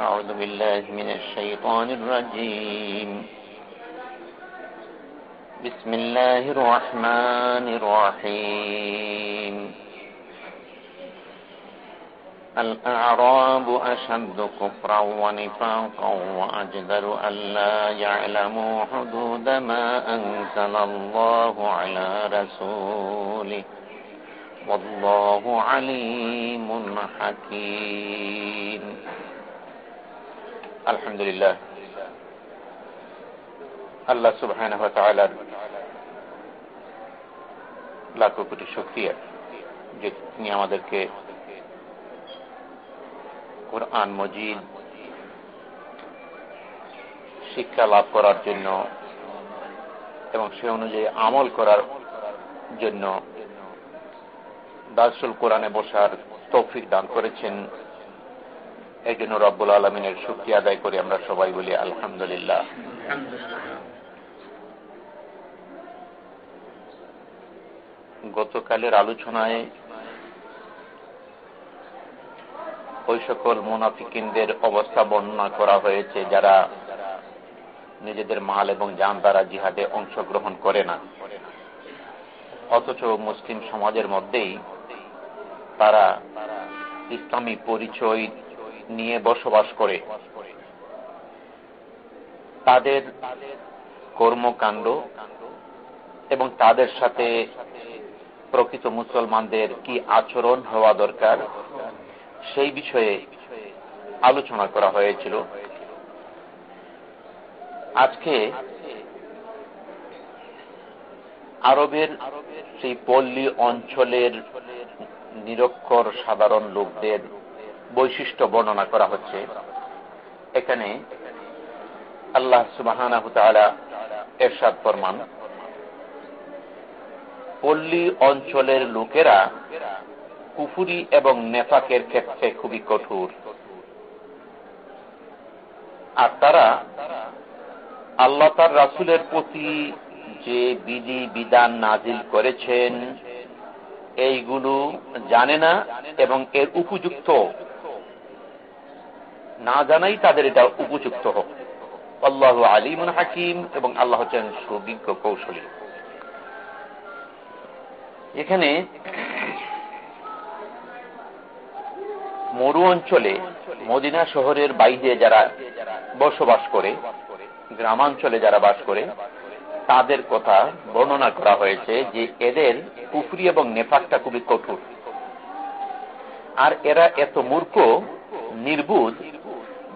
أعوذ بالله من الشيطان الرجيم. بسم الله الرحمن الرحيم. الأعراب أشد كفرا ونفاقا وأجدر ألا يعلموا حدود ما أنزل الله على رسوله. والله عليم حكيم. আলহামদুলিল্লাহ। আল্লাহ সুবাহান লাখো কোটি শক্রিয়া যে তিনি আমাদেরকে কোরআন মজিদ শিক্ষা লাভ করার জন্য এবং সে অনুযায়ী আমল করার জন্য দার্সুল কোরআনে বসার তৌফিক দান করেছেন। এই জন্য রব্বুল আলমিনের শুক্রিয়া আদায় করে আমরা সবাই বলি আলহামদুলিল্লাহ। গতকালের আলোচনায় ওই সকল মুনাফিকিনদের অবস্থা বর্ণনা করা হয়েছে যারা নিজেদের মাল এবং যান দ্বারা জিহাদে অংশগ্রহণ করে না। অথচ মুসলিম সমাজের মধ্যেই তারা ইসলামী পরিচয় নিয়ে বসবাস করে। তাদের কর্মকাণ্ড এবং তাদের সাথে প্রকৃত মুসলমানদের কি আচরণ হওয়া দরকার, সেই বিষয়ে আলোচনা করা হয়েছিল। আজকে আরবের সেই পল্লী অঞ্চলের নিরক্ষর সাধারণ লোকদের বৈশিষ্ট্য বর্ণনা করা হচ্ছে। এখানে আল্লাহ সুবাহ এরশাদ ফরমান, পল্লী অঞ্চলের লোকেরা কুফুরি এবং নেফাকের ক্ষেত্রে খুবই কঠোর। আর তারা আল্লাহ তার রাসুলের প্রতি যে বিধি বিধান নাজিল করেছেন, এইগুলো জানে না এবং এর উপযুক্ত না জানাই তাদের এটা উপযুক্ত হোক। আল্লাহ আলিমুন হাকিম এবং আল্লাহ হচ্ছেন সুবিজ্ঞ কৌশলী। এখানে মরু অঞ্চলে মদিনা শহরের বাইরে যারা বসবাস করে, গ্রামাঞ্চলে যারা বাস করে, তাদের কথা বর্ণনা করা হয়েছে যে এদের পুফরি এবং নেফাকটা খুবই কঠোর। আর এরা এত মূর্খ, নির্বুধ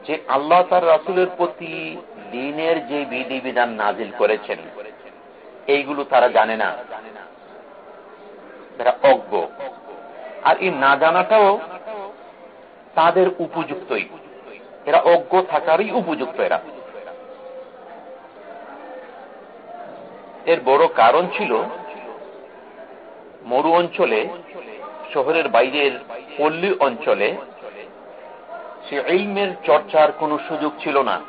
যে আল্লাহ তার রাসুলের প্রতি দিনের যে বিধি বিধান নাজিল করেছেন, এইগুলো তারা জানে না। তারা অজ্ঞ। আর এই না জানাটাও তাদের উপযুক্তই। এরা অজ্ঞ থাকারই উপযুক্ত এরা। এর বড় কারণ ছিল, মরু অঞ্চলে, শহরের বাইরের পল্লী অঞ্চলে সে ইলমের চর্চার কোনো সুযোগ ছিল না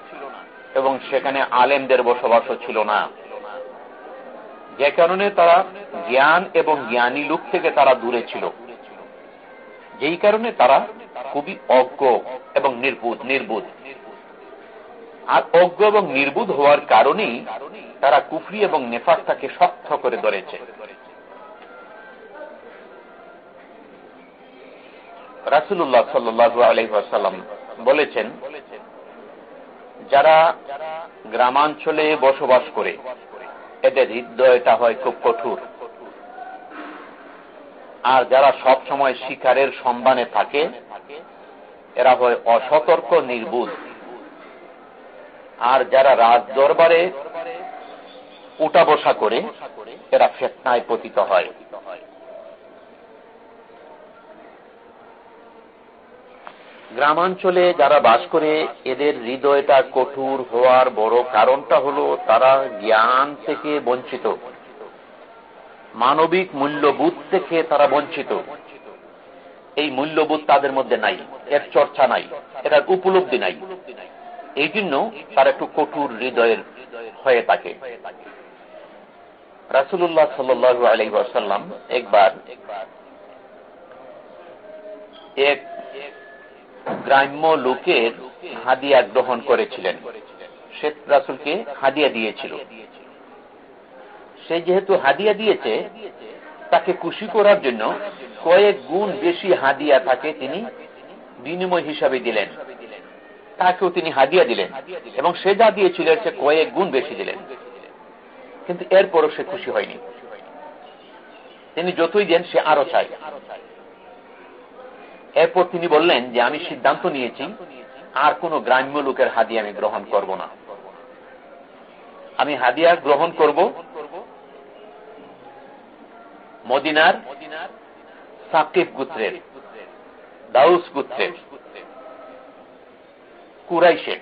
এবং সেখানে আলেমদের বসবাসও ছিল না। যে কারণে তারা জ্ঞান এবং জ্ঞানী লোক থেকে তারা দূরে ছিল। যেই কারণে তারা খুবই অজ্ঞ এবং নির্বুধ নির্বুধ। আর অজ্ঞ এবং নির্বুধ হওয়ার কারণেই তারা কুফরি এবং নেফাকটাকে শক্ত করে ধরেছে। রাসুল্লাহ সাল্লু আলহাম বলেছেন, যারা গ্রামাঞ্চলে বসবাস করে, এদের হৃদয়টা হয় খুব কঠোর। আর যারা সব সময় শিকারের সন্ধানে থাকে, এরা হয় অসতর্ক নির্বুধ আর যারা রাজ দরবারে উঠা বসা করে, এরা ফেতনায় পতিত হয়। গ্রামাঞ্চলে যারা বাস করে, এদের হৃদয়টা কঠোর হওয়ার বড় কারণটা হলো তারা জ্ঞান থেকে বঞ্চিত। মানবিক মূল্যবোধ থেকে তারা বঞ্চিত। এই মূল্যবোধ তাদের মধ্যে নাই, এর চর্চা নাই, এটার উপলব্ধি নাই। এই জন্য তার একটু কঠোর হৃদয়ের হয়ে থাকে। রাসুল্লাহ সাল্লু আলহাসাল্লাম একবার এক গ্রাম্য লোকের হাদিয়া গ্রহণ করেছিলেন। সে রাসুলকে হাদিয়া দিয়েছিল। সে যেহেতু হাদিয়া দিয়েছে, তাকে খুশি করার জন্য কয়েক গুণ বেশি হাদিয়া তাকে তিনি বিনিময় হিসাবে দিলেন। তাকেও তিনি হাদিয়া দিলেন এবং সে যা দিয়েছিলেন সে কয়েক গুণ বেশি দিলেন। কিন্তু এরপরও সে খুশি হয়নি। তিনি যতই দেন, সে আরও চাই এরপর তিনি বললেন যে আমি সিদ্ধান্ত নিয়েছি, আর কোন গ্রাম্য লোকের হাদিয়া আমি গ্রহণ করব না। আমি হাদিয়া গ্রহণ করব মদিনার সাকিব গুত্রের, দাউস গুত্রের, কুরাইশের।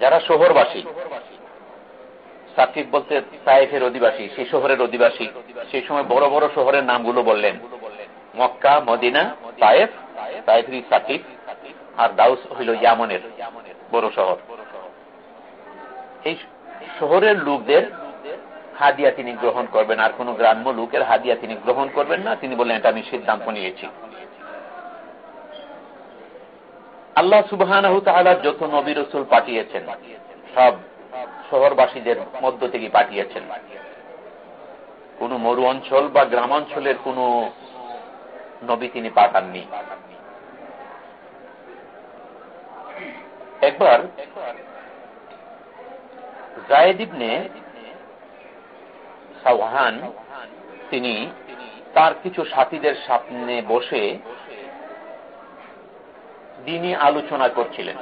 যারা শহরবাসী, সাকিব বলতে সাইফের অধিবাসী সেই শহরের অধিবাসী সেই সময় বড় বড় শহরের নামগুলো বললেন। মক্কা, মদিনা সায়েফ সাইফরি সাকিব আর দাউস হইল ইয়ামনের বড় শহর। এই শহরের লোকদের হাদিয়া তিনি গ্রহণ করবেন, আর কোন গ্রাম্য লোকের হাদিয়া তিনি গ্রহণ করবেন না। তিনি বললেন, এটা আমি সিদ্ধান্ত নিয়েছি। আল্লাহ সুবাহ যত নবী রসুল পাঠিয়েছেন, সব শহরবাসীদের মধ্য থেকে পাঠিয়েছেন। কোন মরু অঞ্চল বা গ্রামাঞ্চলের কোন নবী তিনি পাঠাননি। একবার জায়দিবনে সাওহান তিনি তার কিছু সাথীদের সামনে বসে দিনই আলোচনা করছিলেন।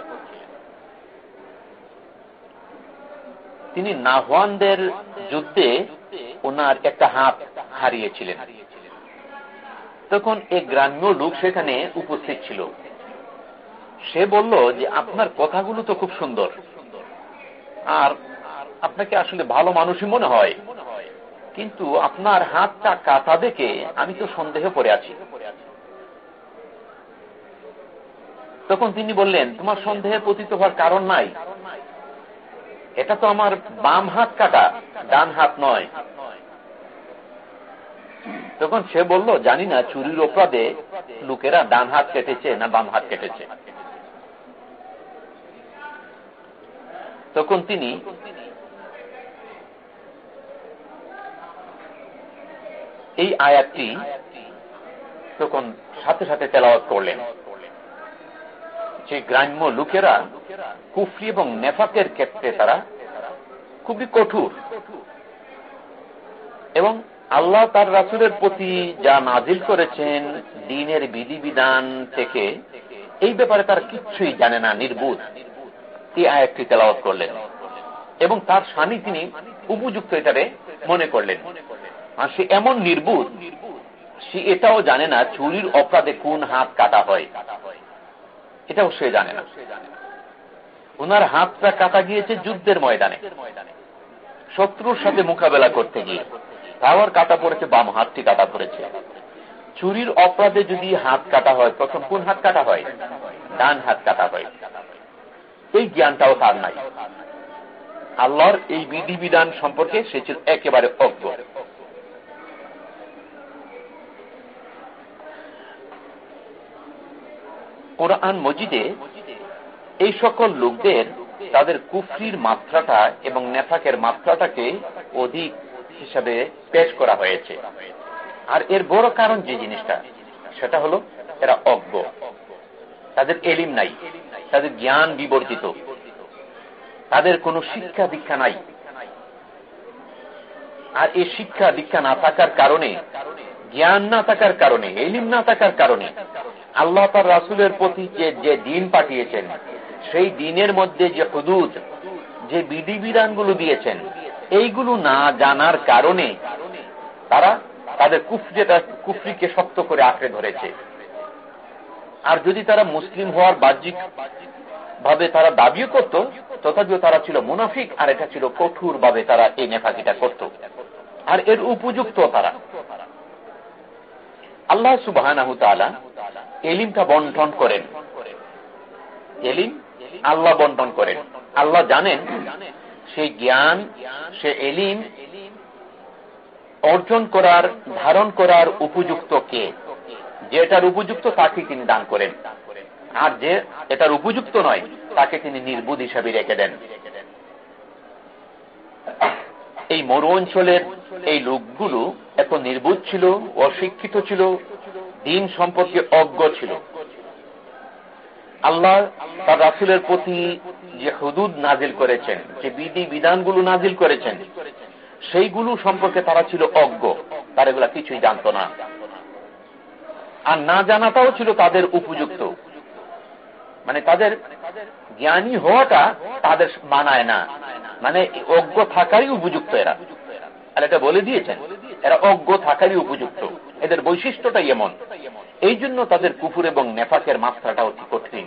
তিনি নাহওয়ানদের যুদ্ধে ওনার একটা হাত হারিয়েছিলেন। তখন এক গ্রাম্য লোক সেখানে উপস্থিত ছিল। সে বলল যে, আপনার কথাগুলো তো খুব সুন্দর। আর আপনাকে আসলে ভালো মানুষই মনে হয়। কিন্তু আপনার হাতটা কাটা দেখে আমি তো সন্দেহ পড়ে আছি। তখন তিনি বললেন, তোমার সন্দেহে পতিত হওয়ার কারণ নাই। এটা তো আমার বাম হাত কাটা, ডান হাত নয়। তখন সে বলল, জানি না চুরির অপরাধে লোকেরা ডান হাত কেটেছে না বাম হাত কেটেছে। তখন তিনি এই আয়াতটি তখন সাথে সাথে তেলাওয়াত করলেন। যে গ্রাম্য লোকেরা কুফরি এবং নেফাকের ক্ষেত্রে তারা খুবই কঠোর এবং আল্লাহ তার রাসুলের প্রতি যা নাজিল করেছেন দিনের বিধিবিধান থেকে, এই ব্যাপারে তার কিচ্ছুই জানে না, নির্বুধ। এই আয়াতটি তেলাওয়াত করলেন এবং তার স্বামী তিনি উপযুক্ত এটারে মনে করলেন। আর সে এমন নির্বুধ, সে এটাও জানে না চুরির অপরাধে কোন হাত কাটা হয়। এটাও সে জানে না। ওনার হাতটা কাটা গিয়েছে যুদ্ধের ময়দানে, শত্রুর সাথে মোকাবেলা করতে গিয়ে। তাও কাটা পড়েছে, বাম হাতটি কাটা পড়েছে চুরির অপরাধে যদি হাত কাটা হয় তখন কোন হাত কাটা হয়? ডান হাত কাটা হয়। এই জ্ঞানটাও তার নাই। আল্লাহর এই বিধিবিধান সম্পর্কে সে ছিল একেবারে অজ্ঞ। কোরআন মজিদে এই সকল লোকদের তাদের কুফরির মাত্রাটা এবং নেফাকের মাত্রাটাকে অধিক হিসাবে পেশ করা হয়েছে। আর এর বড় কারণ যে জিনিসটা, সেটা হলো এরা অজ্ঞ। তাদের এলিম নাই, তাদের জ্ঞান বিবর্জিত। তাদের কোনো শিক্ষা দীক্ষা নাই। আর এই শিক্ষা দীক্ষা না থাকার কারণে, জ্ঞান না থাকার কারণে, এলিম না থাকার কারণে, আল্লাহ তার রাসুলের প্রতি যে দিন পাঠিয়েছেন, সেই দিনের মধ্যে যে হুদুদ, যে বিধিবিধানগুলো দিয়েছেন এইগুলো না জানার কারণে তারা তাদের কুফরিটা কুফরিকে শক্ত করে আঁকড়ে ধরেছে। আর যদি তারা মুসলিম হওয়ার বাহ্যিক ভাবে তারা দাবিও করত, তথাপিও তারা ছিল মুনাফিক, আর এটা ছিল কঠোর ভাবে তারা এই নেফাকিটা করত। আর এর উপযুক্ত তারা। আল্লাহ সুবাহ এলিমটা বন্টন করেন। এলিম আল্লাহ বন্টন করেন। আল্লাহ জানেন সেই জ্ঞান, সে এলিম অর্জন করার, ধারণ করার উপযুক্ত কে? যেটার উপযুক্ত তাকে তিনি দান করেন। আর যে এটার উপযুক্ত নয়, তাকে তিনি নির্বুধ হিসাবে রেখে দেন। এই মরু অঞ্চলের এই লোকগুলো এত নির্বুধ ছিল, অশিক্ষিত ছিল, দিন সম্পর্কে অজ্ঞ ছিল। আল্লাহ তার রাসুলের প্রতি যে হুদুদ নাজিল করেছেন, যে বিধি বিধানগুলো নাজিল করেছেন, সেইগুলো সম্পর্কে তারা ছিল অজ্ঞ, তারা এগুলা কিছুই জানত না। আর না জানাটাও ছিল তাদের উপযুক্ত। মানে তাদের জ্ঞানী হওয়াটা তাদের মানায় না। মানে অজ্ঞ থাকারই উপযুক্ত এরা। আর এটা বলে দিয়েছেন, এরা অজ্ঞ থাকারই উপযুক্ত। এদের বৈশিষ্ট্যটাই এমন। এই জন্য তাদের কুকুর এবং নেফাকের মাত্রাটা অতি কঠিন।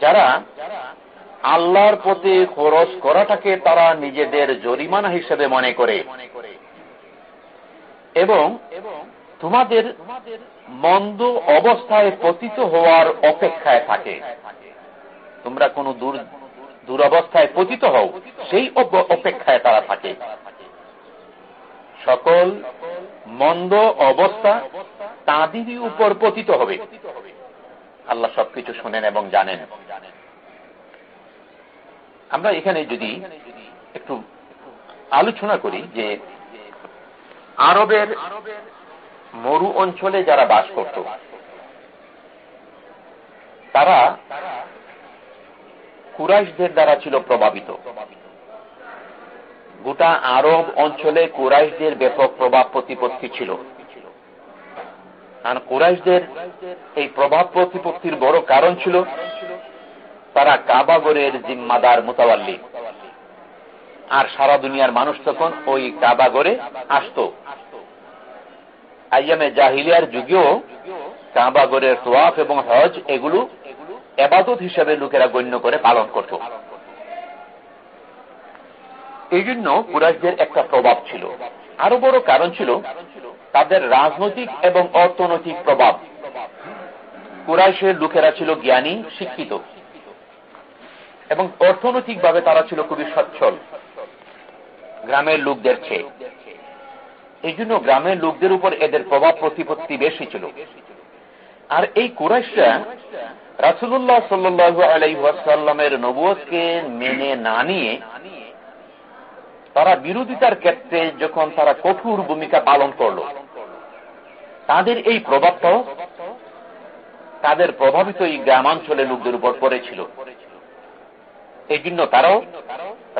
যারা আল্লাহর পথে খরচ করাটাকে তারা নিজেদের জরিমানা হিসেবে মনে করে। এবং তোমাদের মন্দ অবস্থায় পতিত হওয়ার অপেক্ষায় থাকে। তোমরা কোন দুরবস্থায় পতিত হও, সেই অপেক্ষায় তারা থাকে। সকল মন্দ অবস্থা তাঁদেরই উপর পতিত হবে। আল্লাহ সবকিছু শোনেন এবং জানেন। আমরা এখানে যদি একটু আলোচনা করি যে আরবের মরু অঞ্চলে যারা বাস করত, তারা কুরাইশদের দ্বারা ছিল প্রভাবিত। গোটা আরব অঞ্চলে কুরাইশদের ব্যাপক প্রভাব প্রতিপত্তি ছিল। কারণ কুরাইশদের এই প্রভাব প্রতিপত্তির বড় কারণ ছিল তারা কাবাগরের জিম্মাদার মোতাবাল্লি। আর সারা দুনিয়ার মানুষ তখন ওই কাবাগরে আসত। আইয়ামে জাহিলিয়ার যুগেও কাবাগরের সোয়াফ এবং হজ এগুলো এবাদত হিসেবে লোকেরা গণ্য করে পালন করত। এই জন্য কুরাইশদের একটা প্রভাব ছিল। আরও বড় কারণ ছিল তাদের রাজনৈতিক এবং অর্থনৈতিক প্রভাব। কুরাইশের লোকেরা ছিল জ্ঞানী, শিক্ষিত এবং অর্থনৈতিকভাবে তারা ছিল খুবই সচ্ছল। গ্রামের লোকদের চেয়ে। এই জন্য গ্রামের লোকদের উপর এদের প্রভাব প্রতিপত্তি বেশি ছিল। আর এই কুরাইশরা রাসুল্লাহ সাল্লু আলাইসাল্লামের নবুয়কে মেনে না নিয়ে তারা বিরোধিতার ক্ষেত্রে যখন তারা কঠোর ভূমিকা পালন করল তাদের এই প্রভাবটাও তাদের প্রভাবিত এই গ্রামাঞ্চলের লোকদের উপর পড়েছিল। এই জন্য তারাও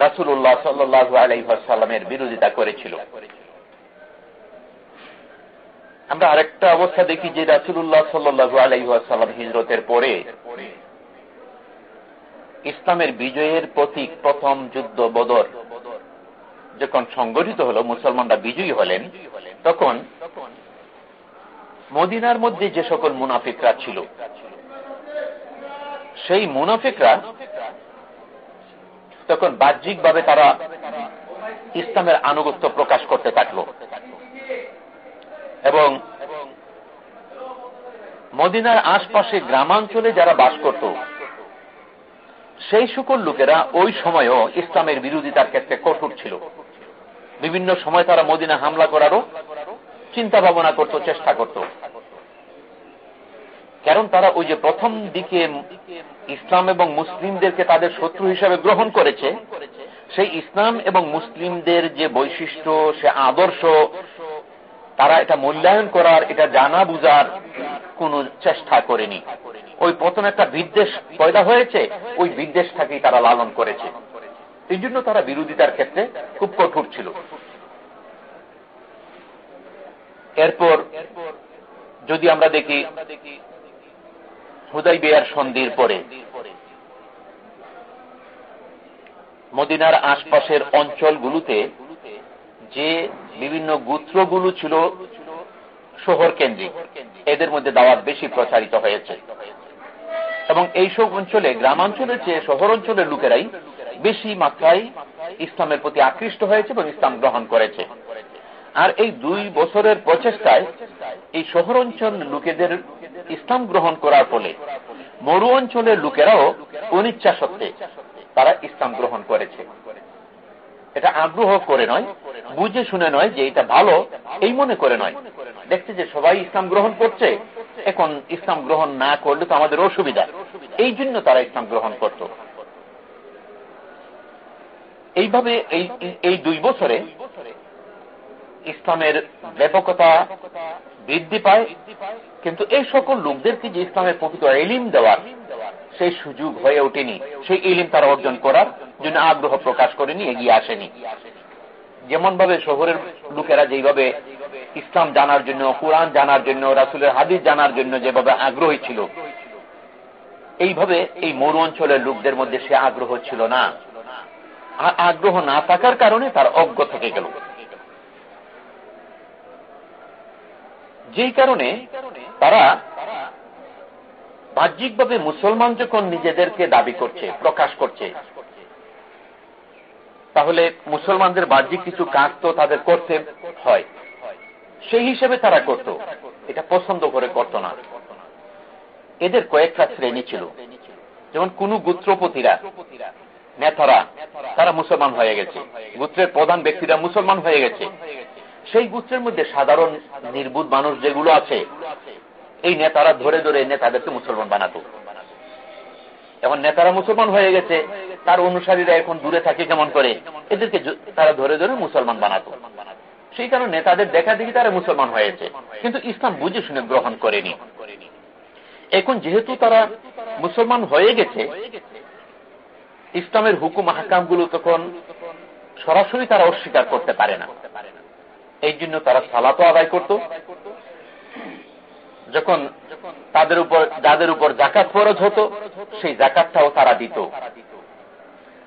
রাসুল্লাহ সাল্লু আলাইসাল্লামের বিরোধিতা করেছিল। আমরা আরেকটা অবস্থা দেখি যে রাসুল্লাহ সাল্লু আলাইসাল্লাম হিজরতের পরে ইসলামের বিজয়ের প্রতীক প্রথম যুদ্ধ বদর যখন সংগঠিত হল, মুসলমানরা বিজয়ী হলেন, তখন মদিনার মধ্যে যে সকল মুনাফিকরা ছিল, সেই মুনাফিকরা তখন বাহ্যিকভাবে তারা ইসলামের আনুগত্য প্রকাশ করতে থাকল। এবং মদিনার আশপাশে গ্রামাঞ্চলে যারা বাস করত, সেই সকল লোকেরা ওই সময়ও ইসলামের বিরোধিতার ক্ষেত্রে কঠোর ছিল। বিভিন্ন সময় তারা মদিনা হামলা করারও চিন্তা ভাবনা করত, চেষ্টা করত। কারণ তারা ওই যে প্রথম দিকে ইসলাম এবং মুসলিমদেরকে তাদের শত্রু হিসাবে গ্রহণ করেছে, সেই ইসলাম এবং মুসলিমদের যে বৈশিষ্ট্য, সে আদর্শ, তারা এটা মূল্যায়ন করার, এটা জানা বুঝার কোন চেষ্টা করেনি। ওই প্রথম একটা বিদ্বেষ পয়দা হয়েছে, ওই বিদ্বেষটাকেই তারা লালন করেছে। এই জন্য তারা বিরোধিতার ক্ষেত্রে খুব কঠোর ছিল। এরপর যদি আমরা দেখি হুদাই বেয়ার সন্ধির পরে, মদিনার আশপাশের অঞ্চলগুলোতে যে বিভিন্ন গোত্রগুলো ছিল শহর কেন্দ্রিক, এদের মধ্যে দাওয়াত বেশি প্রচারিত হয়েছে। এবং এইসব অঞ্চলে গ্রামাঞ্চলের চেয়ে শহর অঞ্চলের লোকেরাই বেশি মাত্রায় ইসলামের প্রতি আকৃষ্ট হয়েছে এবং ইসলাম গ্রহণ করেছে। আর এই দুই বছরের প্রচেষ্টায় এই শহর অঞ্চল লোকেদের ইসলাম গ্রহণ করার ফলে মরু অঞ্চলের লোকেরাও অনিচ্ছা সত্ত্বে তারা ইসলাম গ্রহণ করেছে। এটা আগ্রহ করে নয়, বুঝে শুনে নয় যে এটা ভালো, এই মনে করে নয়। দেখছে যে সবাই ইসলাম গ্রহণ করছে, এখন ইসলাম গ্রহণ না করলে তো আমাদের অসুবিধা। এই জন্য তারা ইসলাম গ্রহণ করত। এইভাবে এই দুই বছরে ইসলামের ব্যাপকতা বৃদ্ধি পায়, কিন্তু এই সকল লোকদেরকে যে ইসলামের প্রকৃত এলিম দেওয়ার সেই সুযোগ হয়ে ওঠেনি, সেই ইলিম তারা অর্জন করার জন্য আগ্রহ প্রকাশ করেনি, এগিয়ে আসেনি। যেমন ভাবে শহরের লোকেরা যেভাবে ইসলাম জানার জন্য, কোরআন জানার জন্য, রাসুলের হাদিস জানার জন্য যেভাবে আগ্রহী ছিল, এইভাবে এই মরু অঞ্চলের লোকদের মধ্যে সে আগ্রহ ছিল না। আগ্রহ না থাকার কারণে তার অজ্ঞ থেকে গেল। যেই কারণে তারা বাহ্যিকভাবে মুসলমান যখন নিজেদেরকে দাবি করছে, প্রকাশ করছে, তাহলে মুসলমানদের বাহ্যিক কিছু কাজ তো তাদের করতে হয়। সেই হিসেবে তারা করত। এটা পছন্দ করে করত না। এদের কয়েকটা শ্রেণি ছিল। যেমন কোন গুত্রপতিরা, নেতারা, তারা মুসলমান হয়ে গেছে। গুত্রের প্রধান ব্যক্তিরা মুসলমান হয়ে গেছে। সেই গুত্রের মধ্যে সাধারণ নির্বুধ মানুষ যেগুলো আছে, এই নেতারা ধরে ধরে নেতাদেরকে মুসলমান বানাতো। এখন নেতারা মুসলমান হয়ে গেছে, তার অনুসারীরা এখন দূরে থাকে কেমন করে? এদেরকে তারা ধরে ধরে মুসলমান বানাতো। সেই কারণে নেতাদের দেখা দেখি তারা মুসলমান হয়েছে। কিন্তু ইসলাম বুঝে শুনে গ্রহণ করেনি। এখন যেহেতু তারা মুসলমান হয়ে গেছে, ইসলামের হুকুম হাকামগুলো তখন সরাসরি তারা অস্বীকার করতে পারে না। এই জন্য তারা সালাতো আদায় করত। যখন তাদের উপর, যাদের উপর জাকাত ফরজ হতো, সেই জাকাতটাও তারা দিত।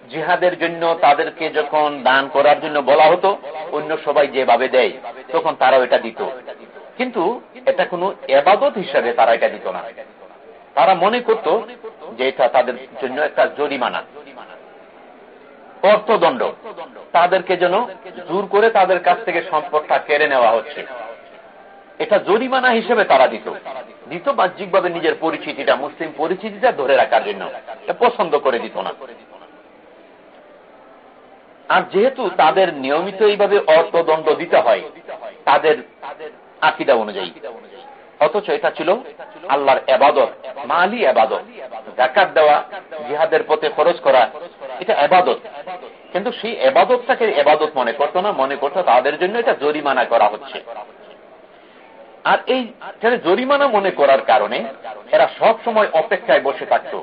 জিহাদের জন্য তাদেরকে যখন দান করার জন্য বলা হতো, অন্য সবাই যেভাবে দেয়, তখন তারাও এটা দিত। কিন্তু এটা কোনো এবাদত হিসাবে তারা এটা দিত না। তারা মনে করত যে এটা তাদের জন্য একটা জরিমানা। অর্থদণ্ড। তাদেরকে যেন দূর করে তাদের কাছ থেকে সম্পদটা কেড়ে নেওয়া হচ্ছে। এটা জরিমানা হিসেবে তারা দিত। দিত বাহ্যিকভাবে নিজের পরিচিতিটা, মুসলিম পরিচিতিটা ধরে রাখার জন্য। পছন্দ করে দিত না। আর যেহেতু তাদের নিয়মিত এইভাবে অর্থদণ্ড দিতে হয়, তাদের আকিদা অনুযায়ী। অথচ এটা ছিল আল্লাহর এবাদত, মালি এবাদত। জাকাত দেওয়া, জিহাদের পথে খরচ করা, এটা এবাদত। কিন্তু সেই এবাদতটাকে এবাদত মনে করতো না, মনে করতো তাদের জন্য এটা জরিমানা করা হচ্ছে। আর এই জরিমানা মনে করার কারণে এরা সব সময় অপেক্ষায় বসে থাকত।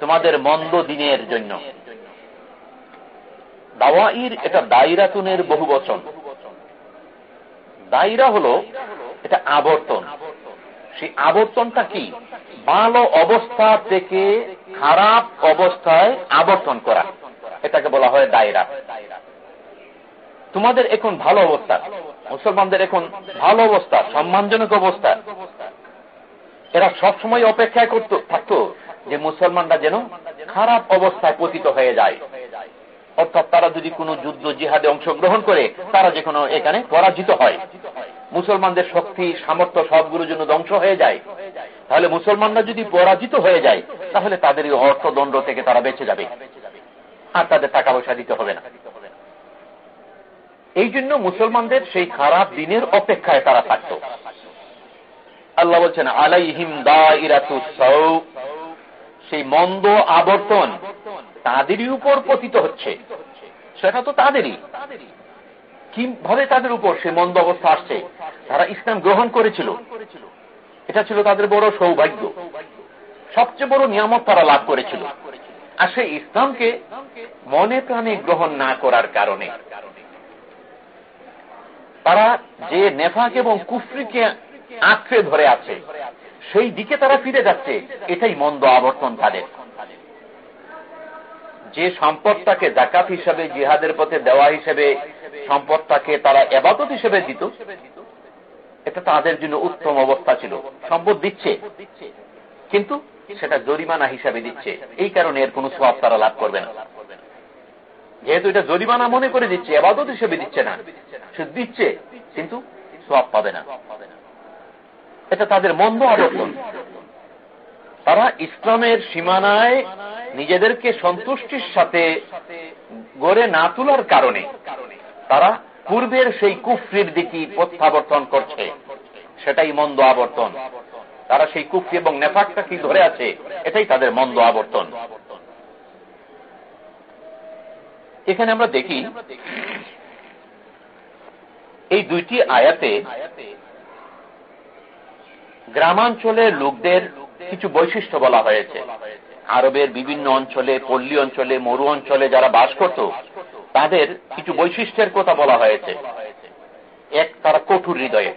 তোমাদের মন্দ দিনের জন্য। দাওয়াইর এটা দায়রাতুনের বহু বচন দায়রা হলো এটা আবর্তন। সেই আবর্তনটা কি? ভালো অবস্থা থেকে খারাপ অবস্থায় আবর্তন করা। এটাকে বলা হয় দায়রা। তোমাদের এখন ভালো অবস্থা। মুসলমানদের এখন ভালো অবস্থা, সম্মানজনক অবস্থা। এরা সব সময় অপেক্ষায় করত থাকত যে মুসলমানরা যেন খারাপ অবস্থায় পতিত হয়ে যায়। অর্থাৎ তারা যদি কোনো যুদ্ধ জিহাদে অংশগ্রহণ করে, তারা যে কোনো এখানে পরাজিত হয়। মুসলমানদের শক্তি, সামর্থ্য সবগুলোর জন্য ধ্বংস হয়ে যায়। তাহলে মুসলমানরা যদি পরাজিত হয়ে যায়, তাহলে তাদের এই অর্থদণ্ড থেকে তারা বেঁচে যাবে। আর তাদের টাকা পয়সা দিতে হবে না। এই জন্য মুসলমানদের সেই খারাপ দিনের অপেক্ষায় তারা থাকত। আল্লাহ বলছেন, আলাইহিম দাইরাতু সেই মন্দ আবর্তন তাদেরই উপর পতিত হচ্ছে। সেটা তো তাদেরই। কীভাবে তাদের উপর সে মন্দ অবস্থা আসছে? তারা ইসলাম গ্রহণ করেছিল। এটা ছিল তাদের বড় সৌভাগ্য। সবচেয়ে বড় নিয়ামত তারা লাভ করেছিল। আর সেই ইসলামকে মনে প্রাণে গ্রহণ না করার কারণে। তারা যে নেফাক এবং কুফরিকে আঁকড়ে ধরে আছে, সেই দিকে তারা ফিরে যাচ্ছে। এটাই মন্দ আবর্তন তাদের। যে সম্পদটাকে জাকাত হিসাবে, জিহাদের পথে দেওয়া হিসেবে সম্পদটাকে তারা এবাদত হিসেবে দিত, এটা তাদের জন্য উত্তম অবস্থা ছিল। সম্পদ দিচ্ছে, কিন্তু সেটা জরিমানা হিসাবে দিচ্ছে। এই কারণে এর কোন সব তারা লাভ করবে না। যেহেতু এটা জরিমানা মনে করে দিচ্ছে, এবাদত হিসেবে দিচ্ছে না। সে দিচ্ছে, কিন্তু সব পাবে না। এটা তাদের মন্দ আবর্তন। তারা ইসলামের সীমানায় নিজেদেরকে সন্তুষ্টির সাথে গড়ে না তোলার কারণে তারা পূর্বের সেই কুফরির দিকে প্রত্যাবর্তন করছে। সেটাই মন্দ আবর্তন। তারা সেই কুফরি এবং নেফাকটা কি ধরে আছে, এটাই তাদের মন্দ আবর্তন। এখানে আমরা দেখি, এই দুইটি আয়াতে গ্রামাঞ্চলের লোকদের কিছু বৈশিষ্ট্য বলা হয়েছে। আরবের বিভিন্ন অঞ্চলে, পল্লী অঞ্চলে, মরু অঞ্চলে যারা বাস করত, তাদের কিছু বৈশিষ্ট্যের কথা বলা হয়েছে। এক, তারা কঠোর হৃদয়ে।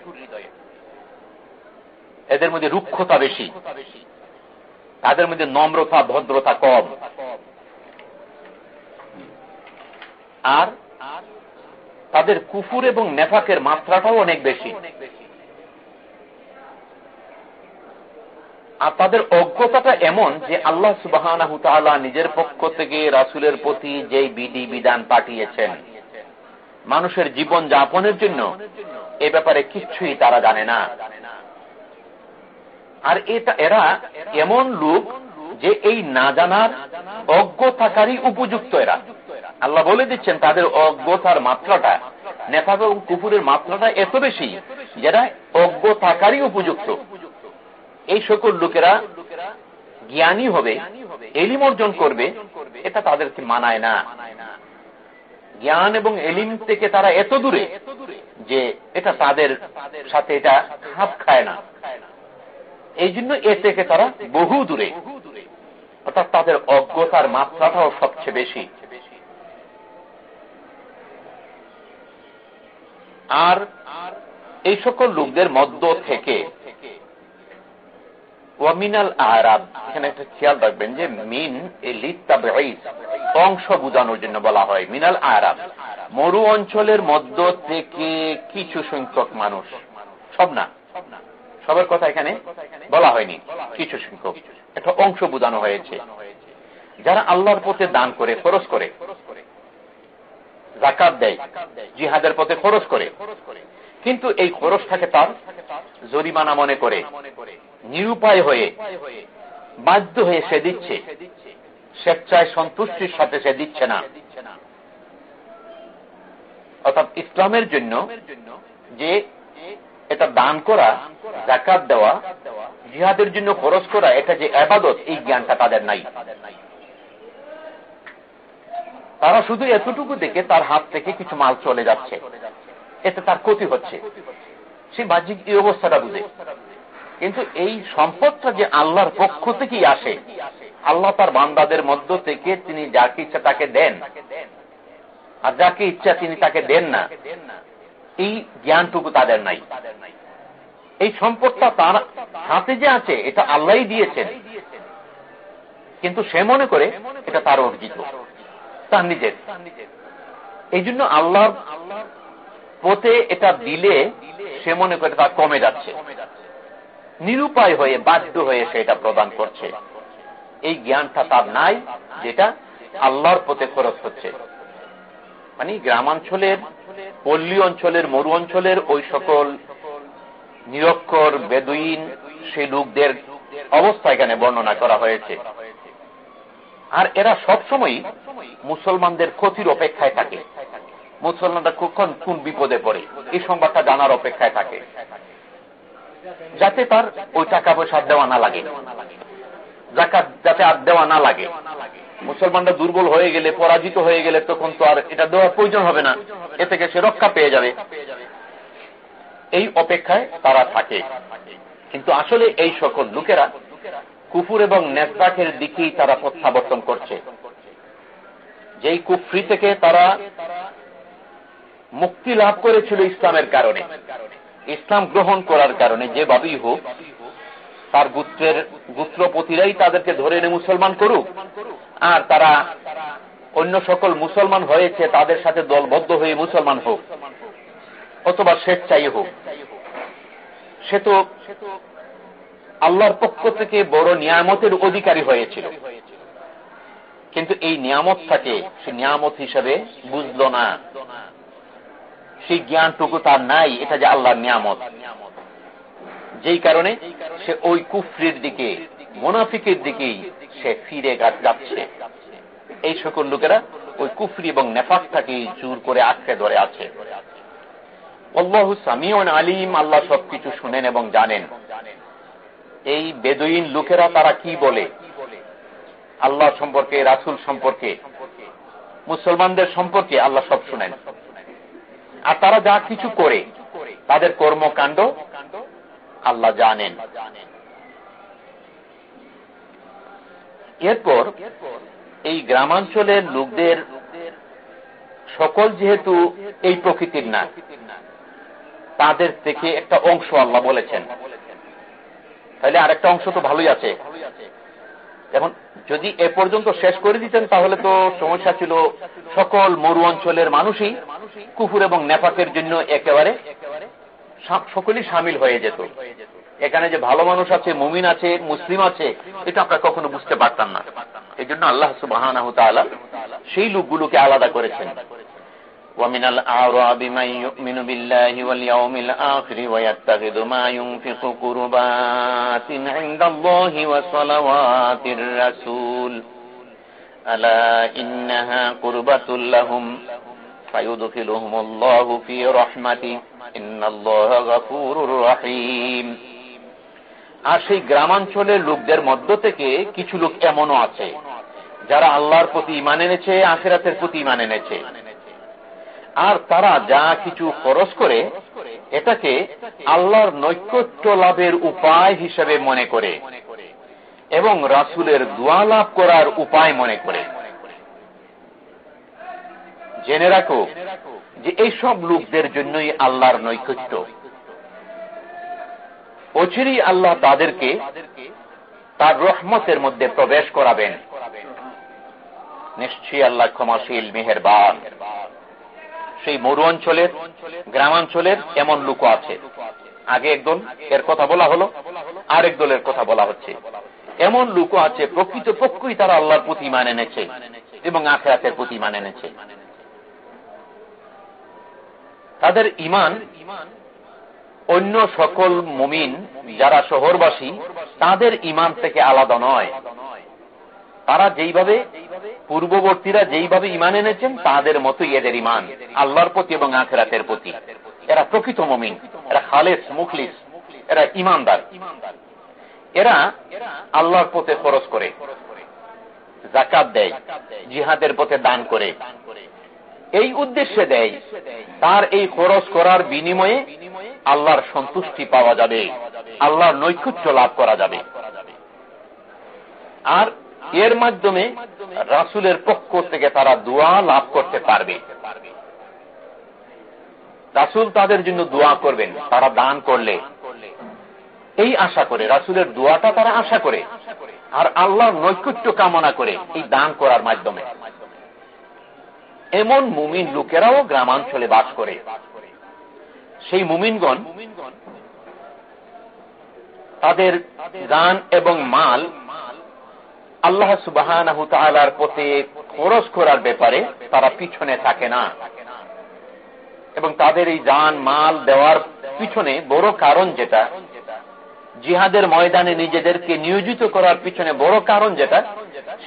এদের মধ্যে রুক্ষতা বেশি। তাদের মধ্যে নম্রতা, ভদ্রতা কম। আর তাদের কুফুর এবং নেফাকের মাত্রাটাও অনেক বেশি। আর তাদের অজ্ঞতাটা এমন যে আল্লাহ সুবাহ নিজের পক্ষ থেকে রাসুলের প্রতি যে বিধি বিধান পাঠিয়েছেন, মানুষের জীবন যাপনের জন্য, এ ব্যাপারে কিচ্ছুই তারা জানে না। আর এটা, এরা এমন লোক যে এই না জানার অজ্ঞ থাকারই উপযুক্ত এরা। আল্লাহ বলে দিচ্ছেন, তাদের অজ্ঞতার মাত্রাটা, নেফাক এবং কুপুরের মাত্রাটা এত বেশি, যেটা অজ্ঞ থাকারই উপযুক্ত। এই সকল লোকেরা জ্ঞানী হবে, এলিম অর্জন করবে, এটা তাদেরকে মানায় না। জ্ঞান এবং এলিম থেকে তারা এত দূরে যে এটা তাদের সাথে এটা খাপ খায় না। এই জন্য এ থেকে তারা বহু দূরে। অর্থাৎ তাদের অজ্ঞতার মাত্রাটাও সবচেয়ে বেশি। আর এই সকল লোকদের মধ্য থেকে ওয়ামিনাল আরাব এখানে একটা খেয়াল রাখবেন যে মিন এ অংশ বুঝানোর জন্য বলা হয়, মিনাল আরাব মরু অঞ্চলের মধ্য থেকে কিছু সংখ্যক মানুষ। সব না? সবার কথা এখানে বলা হয়নি। কিছু সংখ্যক। একটা অংশ বুঝানো হয়েছে। যারা আল্লাহর পথে দান করে খরচ করে, জাকাত দেয়, জিহাদের পথে খরচ করে কিন্তু এই খরচটাকে তার জরিমানা মনে করে, নিরুপায় হয়ে বাধ্য হয়ে সে দিচ্ছে। স্বেচ্ছায় সন্তুষ্টির সাথে সে দিচ্ছে না। অর্থাৎ ইসলামের জন্য যে এটা দান করা জাকাত দেওয়া, জিহাদের জন্য খরচ করা, এটা যে আবাদত, এই জ্ঞানটা তাদের নাই। তারা শুধু এতটুকু দেখে তার হাত থেকে কিছু মাল চলে যাচ্ছে। এতে তার ক্ষতি হচ্ছে। সে বাহ্যিক এই অবস্থাটা বুঝে। কিন্তু এই সম্পদটা যে আল্লাহর পক্ষ থেকেই আসে, আল্লাহ তার বান্দাদের মধ্য থেকে তিনি যাকে ইচ্ছা তাকে দেন। আর যাকে ইচ্ছা তিনি তাকে দেন না। এই জ্ঞানটুকু তাদের নাই। এই সম্পদটা তার হাতে যে আছে, এটা আল্লাহ দিয়েছেন। কিন্তু সে মনে করে এটা তার অর্জিত, তার নিজের। এই জন্য আল্লাহ পথে এটা দিলে সে মনে করে তা কমে যাচ্ছে। নিরুপায় হয়ে, বাধ্য হয়ে সে এটা প্রদান করছে। এই জ্ঞানটা তার নাই, যেটা আল্লাহর পথে খরচ হচ্ছে। মানে গ্রামাঞ্চলের, পল্লী অঞ্চলের, মরু অঞ্চলের ওই সকল নিরক্ষর, বেদুইন, সে লোকদের অবস্থা এখানে বর্ণনা করা হয়েছে। আর এরা সবসময় মুসলমানদের ক্ষতির অপেক্ষায় থাকে। মুসলমানরা কখন কোন বিপদে পড়ে? এই সংবাদটা জানার অপেক্ষায় থাকে। যাতে তার ওই টাকা পয়সা দেওয়া না লাগে। যাতে আর দেওয়া না লাগে। মুসলমানরা দুর্বল হয়ে গেলে, পরাজিত হয়ে গেলে তখন তো আর এটা দেওয়ার প্রয়োজন হবে না। এ থেকে সে রক্ষা পেয়ে যাবে। এই অপেক্ষায় তারা থাকে। কিন্তু আসলে এই সকল লোকেরা কুফুর এবং নেসবাকের দিকেই তারা প্রত্যাবর্তন করছে। যেই কুফরি থেকে তারা মুক্তি লাভ করেছিল ইসলামের কারণে। ইসলাম গ্রহণ করার কারণে যেভাবেই হোক, তার গুত্রের গুত্রপতিরাই তাদেরকে ধরে এনে মুসলমান করুক। আর তারা অন্য সকল মুসলমান হয়েছে, তাদের সাথে দলবদ্ধ হয়ে মুসলমান হোক, অথবা স্বেচ্ছাই হোক। সে তো আল্লাহর পক্ষ থেকে বড় নিয়ামতের অধিকারী হয়েছিল। কিন্তু এই নিয়ামতটাকে সে নিয়ামত হিসাবে বুঝল না। সেই জ্ঞানটুকু তার নাই, এটা যে আল্লাহর নিয়ামত। যেই কারণে সে ওই কুফরির দিকে, মোনাফিকের দিকেই সে ফিরে যাচ্ছে। এই সকল লোকেরা ওই কুফরি এবং নেফাকটাকে জোর করে আঁকড়ে ধরে আছে। অল্লাহ সামিউন আলিম, আল্লাহ সবকিছু শুনেন এবং জানেন। এই বেদুইন লোকেরা তারা কি বলে? আল্লাহ সম্পর্কে, রাসুল সম্পর্কে, মুসলমানদের সম্পর্কে আল্লাহ সব শুনেন। আর তারা যা কিছু করে, তাদের কর্মকাণ্ড আল্লাহ জানেন। এরপর এই গ্রামাঞ্চলের লোকদের সকল যেহেতু এই প্রকৃতির না, তাদের থেকে একটা অংশ আল্লাহ বলেছেন। তাহলে আরেকটা অংশ তো ভালোই আছে। এখন যদি এ পর্যন্ত শেষ করে দিতেন, তাহলে তো সমস্যা ছিল সকল মরু অঞ্চলের মানুষই কুকুর এবং নেপাকের জন্য একেবারে সকলেই সামিল হয়ে যেত এখানে যে ভালো মানুষ আছে মুমিন আছে মুসলিম আছে এটা আমরা কখনো বুঝতে পারতাম না এই জন্য আল্লাহ সুবাহ সেই লোকগুলোকে আলাদা করেছেন ومن الأعراب من يؤمن بالله واليوم الآخر ويتخذ ما ينفق قربات عند الله وصلوات الرسول ألا إنها قربة لهم فيدخلهم الله في رحمته إن الله غفور رحيم আর সেই গ্রামাঞ্চলের লোকদের মধ্য থেকে কিছু লোক এমনও আছে যারা আল্লাহর প্রতি ইমান এনেছে আখেরাতের প্রতি ইমান এনেছে আর তারা যা কিছু খরচ করে এটাকে আল্লাহর নৈকট্য লাভের উপায় হিসেবে মনে করে এবং রাসুলের দোয়া লাভ করার উপায় মনে করে জেনে রাখো যে এইসব লোকদের জন্যই আল্লাহর নৈকট্য। অচিরেই আল্লাহ তাদেরকে তার রহমতের মধ্যে প্রবেশ করাবেন। নিশ্চয়ই আল্লাহ ক্ষমাশীল, মেহেরবান। সেই মরু অঞ্চলের, গ্রামাঞ্চলের এমন লোক আছে। আগে একদল এর কথা বলা হলো, আরেক দলের কথা বলা হচ্ছে। এমন লোক আছে প্রকৃত পক্ষই তারা আল্লাহর প্রতি মানে এনেছে এবং আখেরাতের প্রতি মানে এনেছে। তাদের ইমান অন্য সকল মুমিন যারা শহরবাসী, তাদের ইমান থেকে আলাদা নয়। তারা যেইভাবে পূর্ববর্তীরা যেইভাবে ইমান এনেছেন, তাদের মতোই এদের ইমান আল্লাহর প্রতি এবং আখেরাতের প্রতি। এরা প্রকৃত মমিন, এরা খালেস, মুখলিস, এরা ইমানদার এরা আল্লাহর পথে খরচ করে, জাকাত দেয়, জিহাদের পথে দান করে। এই উদ্দেশ্যে দেয়, তার এই খরচ করার বিনিময়ে আল্লাহর সন্তুষ্টি পাওয়া যাবে, আল্লাহর নৈকুচ্য লাভ করা যাবে। আর এর মাধ্যমে রাসুলের পক্ষ থেকে তারা দোয়া লাভ করতে পারবে। রাসুল তাদের জন্য দোয়া করবেন, তারা দান করলে। এই আশা করে, রাসুলের দোয়াটা তারা আশা করে, আর আল্লাহর নৈকুট্য কামনা করে এই দান করার মাধ্যমে। এমন মুমিন লোকেরাও গ্রামাঞ্চলে বাস করে। সেই মুমিনগণ তাদের গান এবং মাল আল্লাহ সুবাহ পথে খরচ করার ব্যাপারে তারা পিছনে থাকে না। এবং তাদের এই যান মাল দেওয়ার পিছনে বড় কারণ যেটা, জিহাদের ময়দানে নিজেদেরকে নিয়োজিত করার পিছনে বড় কারণ যেটা,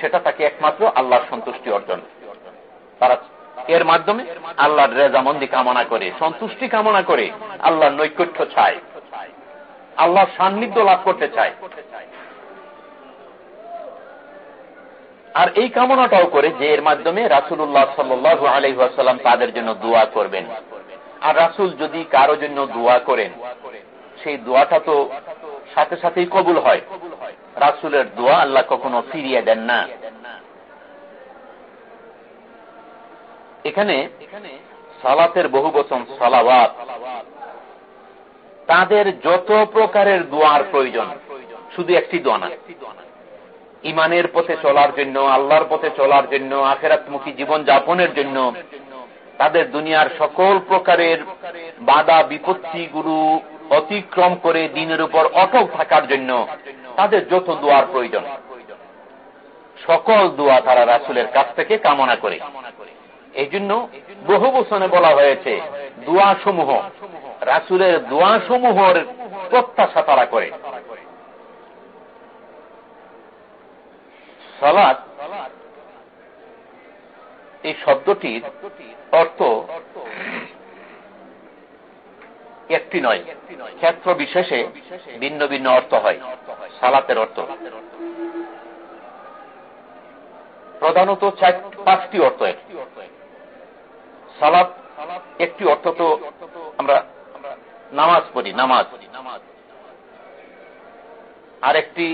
সেটা তাকে একমাত্র আল্লাহর সন্তুষ্টি অর্জন। তারা এর মাধ্যমে আল্লাহর রেজামন্দি কামনা করে, সন্তুষ্টি কামনা করে, আল্লাহর নৈকট্য চায়, আল্লাহর সান্নিধ্য লাভ করতে চায়। আর এই কামনাটাও করে যে এর মাধ্যমে রাসুল্লাহ সাল্লু আলহাসাল্লাম তাদের জন্য দোয়া করবেন। আর রাসুল যদি কারও জন্য দোয়া করেন, সেই দোয়াটা তো সাথে সাথেই কবুল হয়। রাসুলের দোয়া আল্লাহ কখনো ফিরিয়ে দেন না। এখানে সালাতের বহু বচন সালাবাত তাদের যত প্রকারের দোয়ার প্রয়োজন, শুধু একটি দোয়া না। ইমানের পথে চলার জন্য, আল্লাহর পথে চলার জন্য, আখেরাতমুখী জীবন যাপনের জন্য, তাদের দুনিয়ার সকল প্রকারের বাধা বিপত্তিগুলো অতিক্রম করে দিনের উপর অটল থাকার জন্য তাদের যত দোয়ার প্রয়োজন, সকল দোয়া তারা রাসুলের কাছ থেকে কামনা করে। এই জন্য বহু বছনে বলা হয়েছে দোয়া সমূহ রাসুলের দোয়া সমূহের প্রত্যাশা তারা করে। সালাদ এই শব্দটির অর্থ একটি নয়, ক্ষেত্র বিশেষে ভিন্ন ভিন্ন অর্থ হয়, সালাতের অর্থ। প্রধানত পাঁচটি অর্থ সালাত, একটি অর্থ তো আমরা নামাজ পড়ি, নামাজ। আরেকটি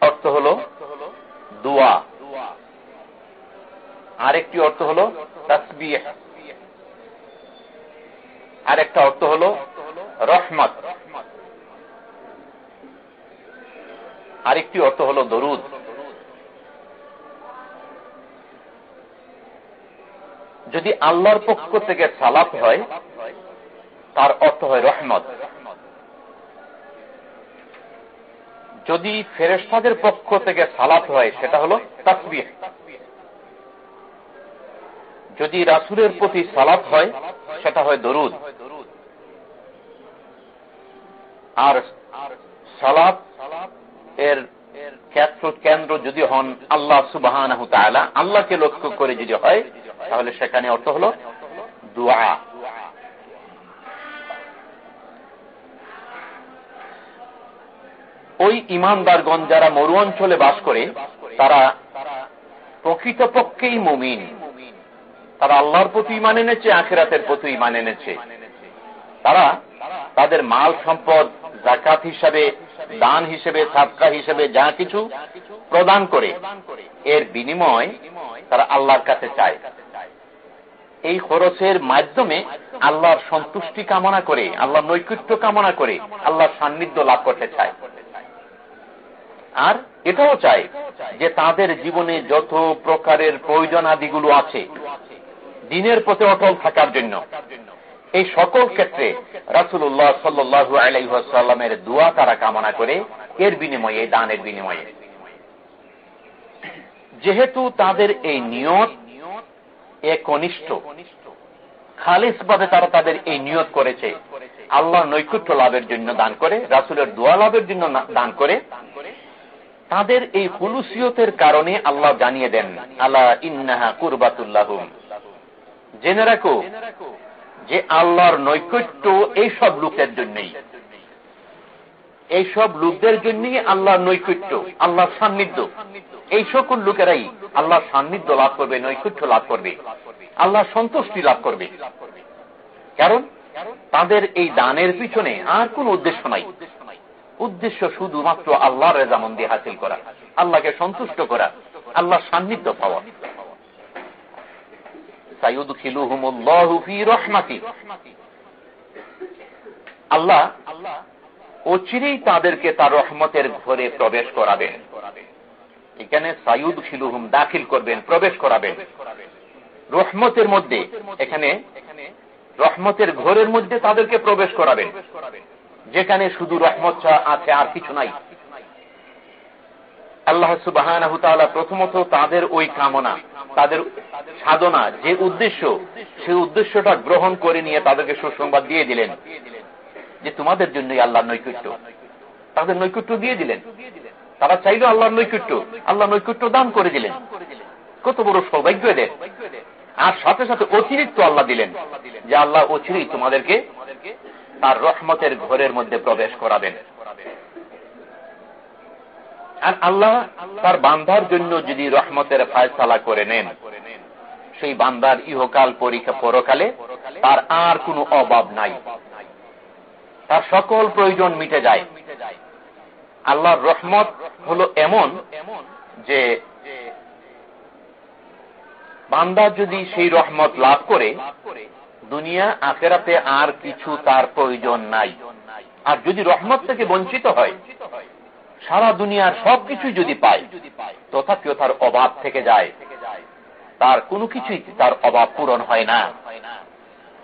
অর্থ হল দোয়া। আরেকটি অর্থ হল তসবিহ। আরেকটা অর্থ হল রহমত। আরেকটি অর্থ হল দরুদ। যদি আল্লাহর পক্ষ থেকে সালাত হয়, তার অর্থ হয় রহমত। যদি ফেরেস্তাদের পক্ষ থেকে সালাত হয়, সেটা হল তাসবিহ। যদি রাসুলের প্রতি সালাত হয়, সেটা হয় দরুদ। আর সালাত এর কেন্দ্র যদি হন আল্লাহ সুবাহ আল্লাহকে লক্ষ্য করে যদি হয় তাহলে সেখানে অর্থ হল দোয়া। ওই ইমানদারগণ যারা মরু অঞ্চলে বাস করে, তারা প্রকৃতপক্ষেই মুমিন। তারা আল্লাহর প্রতি ইমান এনেছে, আখেরাতের প্রতি ইমান এনেছে। তারা তাদের মাল সম্পদ জাকাত হিসাবে, দান হিসেবে সাবকা হিসেবে যা কিছু প্রদান করে, এর বিনিময় তারা আল্লাহর কাছে চায়। এই খরচের মাধ্যমে আল্লাহর সন্তুষ্টি কামনা করে আল্লাহ নৈকট্য কামনা করে আল্লাহর সান্নিধ্য লাভ করতে চায়। আর এটাও চায় যে তাদের জীবনে যত প্রকারের প্রয়োজন আদিগুলো আছে, দিনের পথে অটল থাকার জন্য। এই সকল ক্ষেত্রে রাসুল্লাহ সাল্লু আলাইসাল্লামের দোয়া তারা কামনা করে, এর বিনিময়ে, দানের বিনিময়ে। যেহেতু তাদের এই নিয়ত একনিষ্ঠ খালিস ভাবে তারা তাদের এই নিয়ত করেছে। আল্লাহ নৈকুট্য লাভের জন্য দান করে, রাসুলের দোয়া লাভের জন্য দান করে। তাদের এই হুলুসিয়তের কারণে আল্লাহ জানিয়ে দেন আল্লাহ ইন্নাহা কুরবাতুল্লাহ জেনে রাখো যে আল্লাহর নৈকট্য এইসব লোকের জন্যই। এইসব লোকদের জন্যই আল্লাহর নৈকট্য, আল্লাহর সান্নিধ্য। এই সকল লোকেরাই আল্লাহর সান্নিধ্য লাভ করবে, নৈকট্য লাভ করবে আল্লাহ সন্তুষ্টি লাভ করবে। কারণ তাদের এই দানের পিছনে আর কোন উদ্দেশ্য নাই। উদ্দেশ্য শুধুমাত্র আল্লাহর রেজামন্দি হাসিল করা, আল্লাহকে সন্তুষ্ট করা আল্লাহ সান্নিধ্য পাওয়া। আল্লাহ অচিরেই তাদেরকে তার রহমতের ঘরে প্রবেশ করাবেন। এখানে সাইউদ খিলুহুম দাখিল করবেন, প্রবেশ করাবেন। রহমতের মধ্যে, এখানে রহমতের ঘরের মধ্যে তাদেরকে প্রবেশ করাবেন। যেখানে শুধু রহমত আছে আর কিছু নাই। আল্লাহ সুবাহ প্রথমত তাদের ওই কামনা, তাদের সাধনা, যে উদ্দেশ্য, সেই উদ্দেশ্যটা গ্রহণ করে নিয়ে তাদেরকে সুসংবাদ দিয়ে দিলেন। যে তোমাদের জন্যই আল্লাহ নৈকট্য। তাদের নৈকট্য দিয়ে দিলেন। তারা চাইল আল্লাহর নৈকট্য। আল্লাহ নৈকট্য দান করে দিলেন। কত বড় সৌভাগ্য এদের। আর সাথে সাথে অতিরিক্ত আল্লাহ দিলেন। যে আল্লাহ অচিরেই তোমাদেরকে তার রহমতের ঘরের মধ্যে প্রবেশ করাবেন। আর আল্লাহ তার বান্দার জন্য যদি রহমতের ফায়সালা করে নেন, সেই বান্দার ইহকাল পরীক্ষা পরকালে তার আর কোনো অভাব নাই। তার সকল প্রয়োজন মিটে যায়। আল্লাহর রহমত হলো এমন যে বান্দা যদি সেই রহমত লাভ করে, দুনিয়া, আখেরাতে আর কিছু তার প্রয়োজন নাই। আর যদি রহমত থেকে বঞ্চিত হয়, সারা দুনিয়ার সবকিছু যদি পায়, তথাপিও তার অভাব থেকে যায়। তার কোনো কিছুই তার অভাব পূরণ হয় না।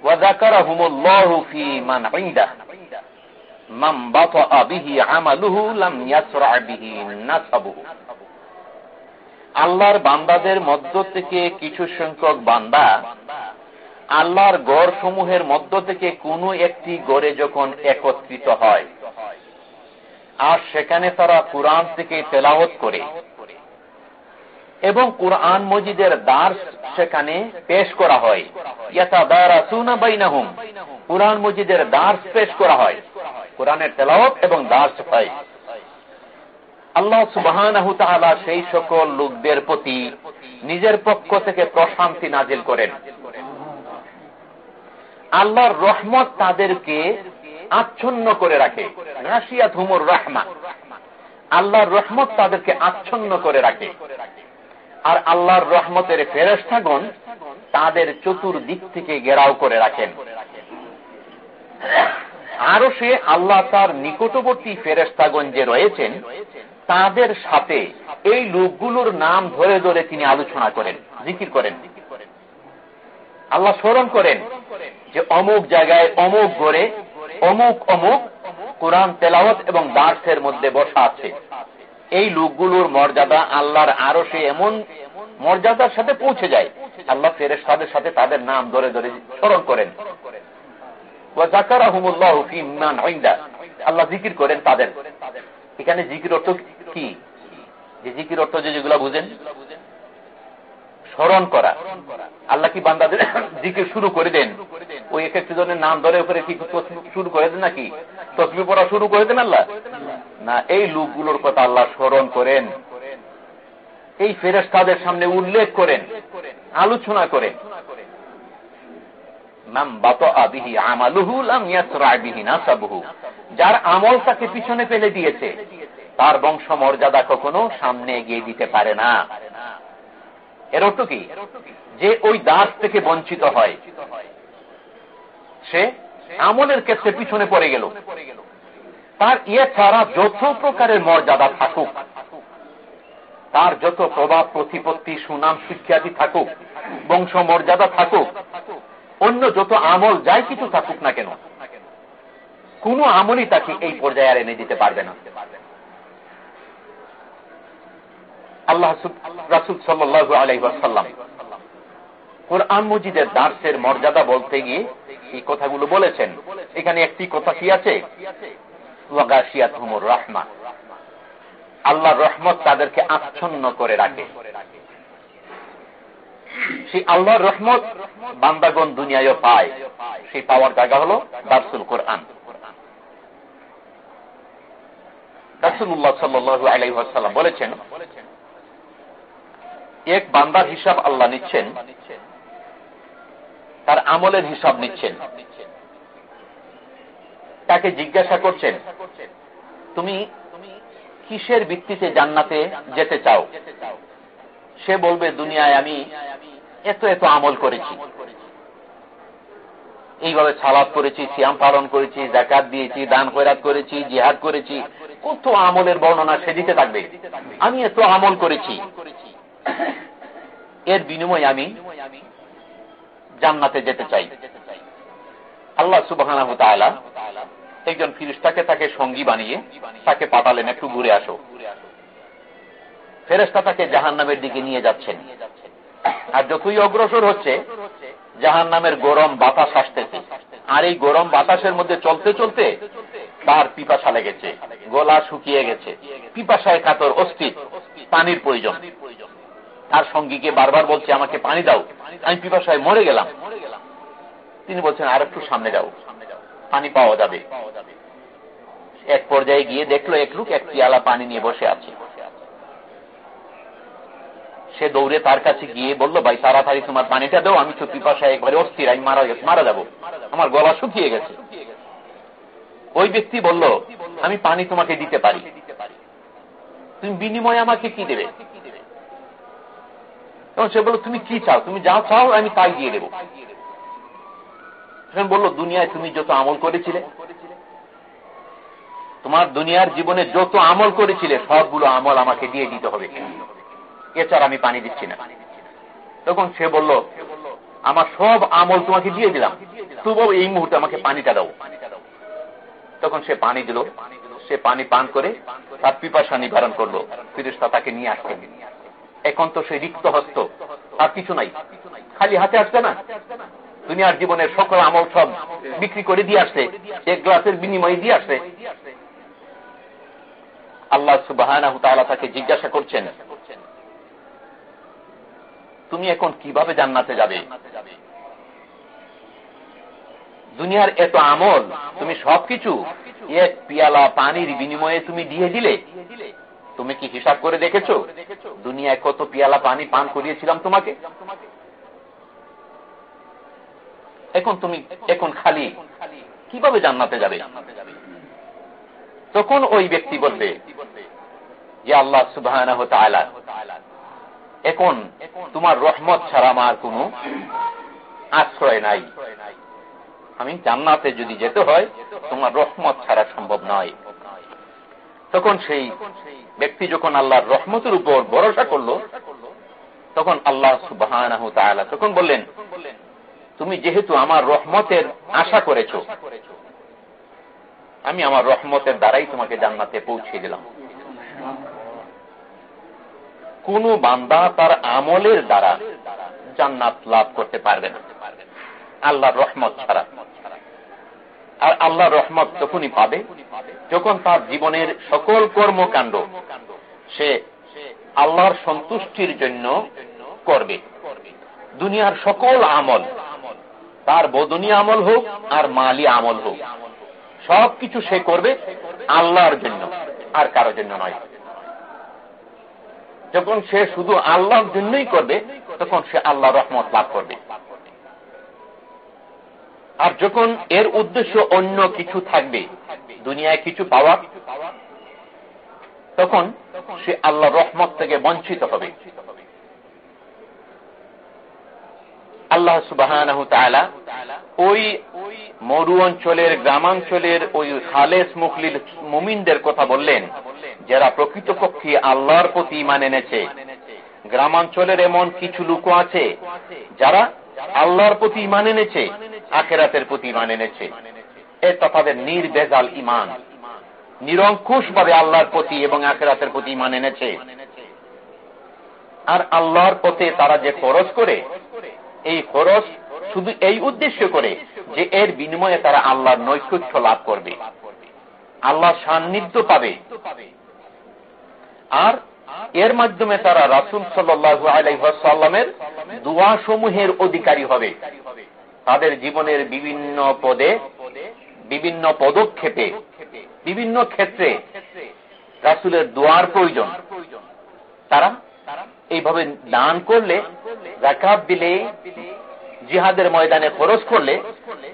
ওয়া যাকারাহুমুল্লাহু ফি মান ইনদাহ মান বাতা বিহি আমালুহু লাম ইয়াসরা বিহি নাসাবুহু। আল্লাহর বান্দাদের মধ্য থেকে কিছু সংখ্যক বান্দা আল্লাহর গড় সমূহের মধ্য থেকে কোনো একটি গড়ে যখন একত্রিত হয়, আর সেখানে তারা কোরআন থেকে তেলাওত করে এবং কোরআন মজিদের দ্বার সেখানে পেশ করা হয়। কোরআন মজিদের দ্বার পেশ করা হয়। কোরআনের তেলাওত এবং দ্বার হয়। আল্লাহ সুবাহ সেই সকল লোকদের প্রতি নিজের পক্ষ থেকে প্রশান্তি নাজিল করেন। আল্লাহর রহমত তাদেরকে আচ্ছন্ন করে রাখে। রাশিয়া ধুমুর রহমা। আল্লাহর রহমত তাদেরকে আচ্ছন্ন করে রাখে। আর আল্লাহর রহমতের ফেরস্তাগণ তাদের চতুর্দিক থেকে গেরাও করে রাখেন। আরও সে আল্লাহ তার নিকটবর্তী ফেরেস্তাগণ যে রয়েছেন, তাদের সাথে এই লোকগুলোর নাম ধরে ধরে তিনি আলোচনা করেন, জিকির করেন। আল্লাহ স্মরণ করেন যে অমুক জায়গায় অমুক গড়ে অমুক অমুক কোরআন তেলাওয়াত এবং দার্সের মধ্যে বসা আছে। এই লোকগুলোর মর্যাদা আল্লাহর আরও সে এমন মর্যাদার সাথে পৌঁছে যায়। আল্লাহ ফেরের সাথে সাথে তাদের নাম ধরে ধরে স্মরণ করেন। আল্লাহ জিকির করেন তাদের। এখানে জিকির অর্থ কি? যে জিকির অর্থ যে যেগুলো বুঝেন? স্মরণ করা। আল্লাহ কি বান্দাদের জিকির শুরু করে দেন? ওই এক একটি জনের নাম ধরে উপরে কি শুরু করে দেন নাকি? তসবি পড়া শুরু করে দেন আল্লাহ? না, এই লোকগুলোর কথা আল্লাহ স্মরণ করেন। এই ফেরেস তাদের সামনে উল্লেখ করেন, আলোচনা করেন। যার আমল তাকে পিছনে ফেলে দিয়েছে, তার বংশ মর্যাদা কখনো সামনে এগিয়ে দিতে পারে না। এর অর্থ কি? যে ওই দাস থেকে বঞ্চিত হয়, সে আমলের ক্ষেত্রে পিছনে পড়ে গেল। তার ইয়ে ছাড়া যত প্রকারের মর্যাদা থাকুক, তার যত প্রভাব, প্রতিপত্তি, সুনাম, শিক্ষাদি থাকুক, বংশ মর্যাদা থাকুক, অন্য যত আমল যাই কিছু থাকুক না কেন, কোন আমলই তাকে এই পর্যায়ে আর এনে দিতে পারবে না। আল্লাহ রাসুল সাল্লু আলাইসাল্লাম কোরআন মজিদের দার্সের মর্যাদা বলতে গিয়ে এই কথাগুলো বলেছেন। এখানে একটি কথা কি আছে? রাহমা। আল্লাহ রহমত তাদেরকে আচ্ছন্ন করে রাখে। সেই আল্লাহর রহমত বান্দাগন দুনিয়ায় পায়। সেই পাওয়ার জায়গা হল দারসুল কোরআন। বলেছেন, এক বান্দার হিসাব আল্লাহ নিচ্ছেন, তার আমলের হিসাব নিচ্ছেন। তাকে জিজ্ঞাসা করছেন, তুমি কিসের ভিত্তিতে জান্নাতে যেতে চাও? সে বলবে, দুনিয়ায় আমি এত এত আমল করেছি। এইভাবে সালাদ করেছি, সিয়াম পালন করেছি জাকাত দিয়েছি, দান খয়রাত করেছি, জিহাদ করেছি। কত আমলের বর্ণনা সে দিতে থাকবে? আমি এত আমল করেছি। এর বিনিময়ে আমি জান্নাতে যেতে চাই। আল্লাহ সুবাহ একজন ফিরিস্তাকে তাকে সঙ্গী বানিয়ে তাকে পাঠালেন একটু ঘুরে আসো। ফেরেস্তা তাকে জাহান নামের দিকে নিয়ে যাচ্ছেন। আর যতই অগ্রসর হচ্ছে জাহান নামের গরম বাতাস আসতেছে। আর এই গরম বাতাসের মধ্যে চলতে চলতে তার পিপাসা লেগেছে, গলা শুকিয়ে গেছে। পিপাসায় কাতর অস্থির, পানির প্রয়োজন। তার সঙ্গীকে বারবার বলছে, আমাকে পানি দাও। আমি পিপাসায় মরে গেলাম। তিনি বলছেন, আর একটু সামনে যাও। পানি পাওয়া যাবে। এক পর্যায়ে গিয়ে দেখল এক লোক এক পিয়ালা পানি নিয়ে বসে আছে। সে দৌড়ে তার কাছে গিয়ে বলল, ভাই, তাড়াতাড়ি তোমার পানিটা দাও, আমি তো পিপাসায় একবারে অস্থির, আমি মারা গেছে, মারা যাব। আমার গলা শুকিয়ে গেছে। ওই ব্যক্তি বলল, আমি পানি তোমাকে দিতে পারি। তুমি বিনিময়ে আমাকে কি দেবে? এবং সে বলল, তুমি কি চাও? তুমি যা চাও, আমি তাই দিয়ে দেবো। বলল, দুনিয়ায় তুমি যত আমল করেছিলে, তোমার দুনিয়ার জীবনে যত আমল করেছিলে, সবগুলো আমল আমাকে দিয়ে দিতে হবে এছাড়া আমি পানি দিচ্ছি না। তখন সে বলল, আমার সব আমল তোমাকে দিয়ে দিলাম। তবুও এই মুহূর্তে আমাকে পানিটা দাও। তখন সে পানি দিল। সে পানি পান করে তার পিপাসা নিবারণ করল। ফিরিস্তা তাকে নিয়ে আসতেন এখন তো সে রিক্ত হস্ত আর কিছু নাই। খালি হাতে আসছে না? দুনিয়ার জীবনের সকল আমল সব বিক্রি করে দিয়ে আসছে, এক গ্লাসের বিনিময়ে দিয়ে আসছে। আল্লাহ সুবাহ তাকে জিজ্ঞাসা করছেন, তুমি এখন কীভাবে জান্নাতে যাবে? দুনিয়ার এত আমল, তুমি সবকিছু এক পিয়ালা পানির বিনিময়ে তুমি দিয়ে দিলে? তুমি কি হিসাব করে দেখেছ? দুনিয়ায় কত পিয়ালা পানি পান করিয়েছিলাম তোমাকে? এখন তুমি, এখন খালি। কীভাবে জান্নাতে যাবে? তখন ওই ব্যক্তি বলবে যে আল্লাহ সুবাহ এখন তোমার রহমত ছাড়া আমার কোন আশ্রয় নাই। আমি জান্নাতে যদি যেতে হয়, তোমার রহমত ছাড়া সম্ভব নয়। তখন সেই ব্যক্তি যখন আল্লাহর রহমতের উপর ভরসা করল, তখন আল্লাহ সুবাহ তখন বললেন তুমি যেহেতু আমার রহমতের আশা করেছ, আমি আমার রহমতের দ্বারাই তোমাকে জান্নাতে পৌঁছে দিলাম। কোন বান্দা তার আমলের দ্বারা জান্নাত লাভ করতে পারবে না। আল্লাহর রহমত ছাড়া। আর আল্লাহ রহমত তখনই পাবে, যখন তার জীবনের সকল কর্মকাণ্ড সে আল্লাহর সন্তুষ্টির জন্য করবে। দুনিয়ার সকল আমল তার বদনী আমল হোক আর মালি আমল হোক। সবকিছু সে করবে আল্লাহর জন্য, আর কারও জন্য নয়। যখন সে শুধু আল্লাহর জন্যই করবে, তখন সে আল্লাহ রহমত লাভ করবে। আর যখন এর উদ্দেশ্য অন্য কিছু থাকবে, দুনিয়ায় কিছু পাওয়া, তখন সে আল্লাহ রহমত থেকে বঞ্চিত হবে। আল্লাহ সুবাহ ওই মরু অঞ্চলের গ্রামাঞ্চলের ওই খালেস মুখলির মুমিনদের কথা বললেন, যারা প্রকৃতপক্ষে আল্লাহর প্রতি ইমান এনেছে। গ্রামাঞ্চলের এমন কিছু লোক আছে যারা আল্লাহর প্রতি ইমান এনেছে, আখেরাতের প্রতি ইমান এনেছে। এটা তাদের নির্বেজাল ইমান। নিরঙ্কুশ ভাবে আল্লাহর প্রতি এবং আখেরাতের প্রতি ইমান এনেছে। আর আল্লাহর পথে তারা যে খরচ করে এই খরচ শুধু এই উদ্দেশ্য করে যে এর বিনিময়ে তারা আল্লাহর নৈকট্য লাভ করবে। আল্লাহ সান্নিধ্য পাবে। আর এর মাধ্যমে তারা রাসুল সাল্লু আলাইসাল্লামের দোয়া সমূহের অধিকারী হবে। তাদের জীবনের বিভিন্ন পদে, বিভিন্ন পদক্ষেপে, বিভিন্ন ক্ষেত্রে রাসুলের দোয়ার প্রয়োজন। তারা এইভাবে দান করলে জাকাত দিলে, জিহাদের ময়দানে খরচ করলে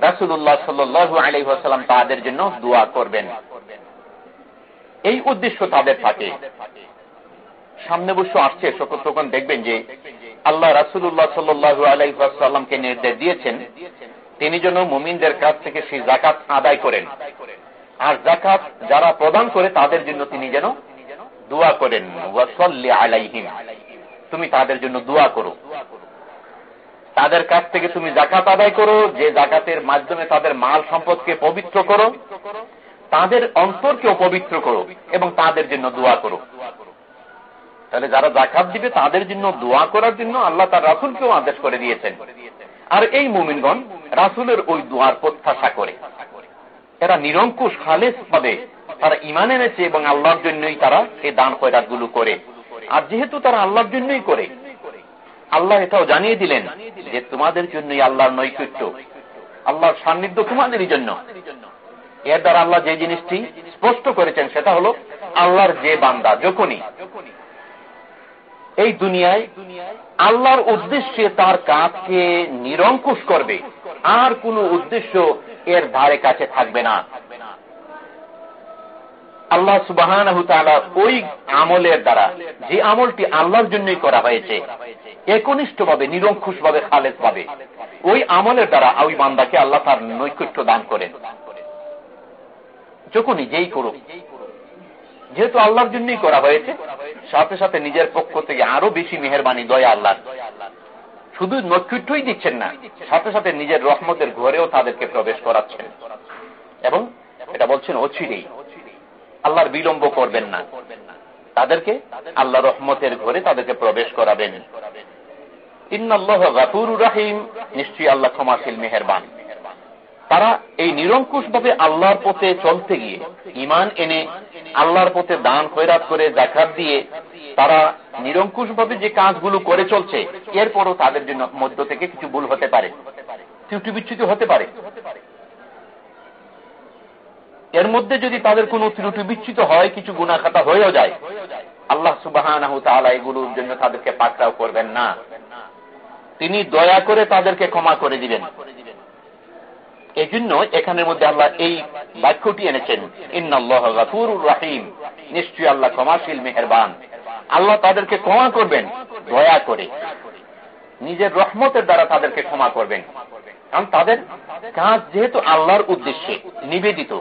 রাসুল্লাহ সাল্লু আলহাম তাদের জন্য দোয়া করবেন। এই উদ্দেশ্য তাদের থাকে। সামনে বসে আসছে, সকল তখন দেখবেন যে আল্লাহ রাসুল্লাহ সাল্লু আলাইসাল্লামকে নির্দেশ দিয়েছেন, তিনি যেন মুমিনদের কাছ থেকে সেই জাকাত আদায় করেন। আর জাকাত যারা প্রদান করে, তাদের জন্য তিনি যেন দোয়া করেন। আলাইহিম। তুমি তাদের জন্য দোয়া করো। তাদের কাছ থেকে তুমি জাকাত আদায় করো, যে জাকাতের মাধ্যমে তাদের মাল সম্পদকে পবিত্র করো, তাদের অন্তরকেও পবিত্র করো এবং তাদের জন্য দোয়া করো। তাহলে যারা জাকাত দিবে, তাদের জন্য দোয়া করার জন্য আল্লাহ তার রাসুলকেও আদেশ করে দিয়েছেন। আর এই মুমিনগণ রাসুলের ওই দোয়ার প্রত্যাশা করে। এরা নিরঙ্কুশ খালেস ভাবে তারা ইমান এনেছে এবং আল্লাহর জন্যই তারা এই দান খয়রাত করে। আর যেহেতু তারা আল্লাহর জন্যই করে, আল্লাহ এটাও জানিয়ে দিলেন যে তোমাদের জন্যই আল্লাহর নৈকট্য, আল্লাহর সান্নিধ্য তোমাদেরই জন্য। এর দ্বারা আল্লাহ যে জিনিসটি স্পষ্ট করেছেন সেটা হলো আল্লাহর যে বান্দা, যখনই এই দুনিয়ায় আল্লাহর উদ্দেশ্যে তার কাজকে নিরঙ্কুশ করবে, আর কোন উদ্দেশ্য এর ধারে কাছে থাকবে না। আল্লাহ সুবাহ ওই আমলের দ্বারা, যে আমলটি আল্লাহর জন্যই করা হয়েছে একনিষ্ঠ ভাবে নিরঙ্কুশ ভাবে খালেজ ভাবে ওই আমলের দ্বারা ওই বান্দাকে আল্লাহ তার নৈকট্য দান করেন। যখনই যেই করুক, যেহেতু আল্লাহর জন্যই করা হয়েছে, সাথে সাথে নিজের পক্ষ থেকে আরও বেশি মেহরবানি, দয়া আল্লাহ শুধু নৈকট্যই দিচ্ছেন না, সাথে সাথে নিজের রহমতের ঘরেও তাদেরকে প্রবেশ করাচ্ছেন। এবং এটা বলছেন অচিরেই। আল্লাহর বিলম্ব করবেন না। তাদেরকে আল্লাহ রহমতের ঘরে তাদেরকে প্রবেশ করাবেন। রাহিম। নিশ্চয়ই আল্লাহ ক্ষমাশীল মেহরবান। তারা এই নিরঙ্কুশ ভাবে আল্লাহর পথে চলতে গিয়ে ইমান এনে আল্লাহর পথে দান খৈরাত করে জাকাত দিয়ে তারা নিরঙ্কুশ ভাবে যে কাজগুলো করে চলছে, এরপরও তাদের জন্য মধ্য থেকে কিছু ভুল হতে পারে, ত্রুটি বিচ্ছুতি হতে পারে। এর মধ্যে যদি তাদের কোনো ত্রুটি বিচ্ছিত হয়, কিছু গুণাখাতা হয়েও যায়, আল্লাহ সুবাহ এগুলোর জন্য তাদেরকে পাকড়াও করবেন না। তিনি দয়া করে তাদেরকে ক্ষমা করে দিবেন। এই জন্য এখানের মধ্যে আল্লাহ এই বাক্যটি এনেছেন ইন্নআল্লাহ রাহিম। নিশ্চয়ই আল্লাহ ক্ষমাশীল, মেহরবান। আল্লাহ তাদেরকে ক্ষমা করবেন, দয়া করে। নিজের রহমতের দ্বারা তাদেরকে ক্ষমা করবেন। কারণ তাদের কাজ যেহেতু আল্লাহর উদ্দেশ্যে নিবেদিত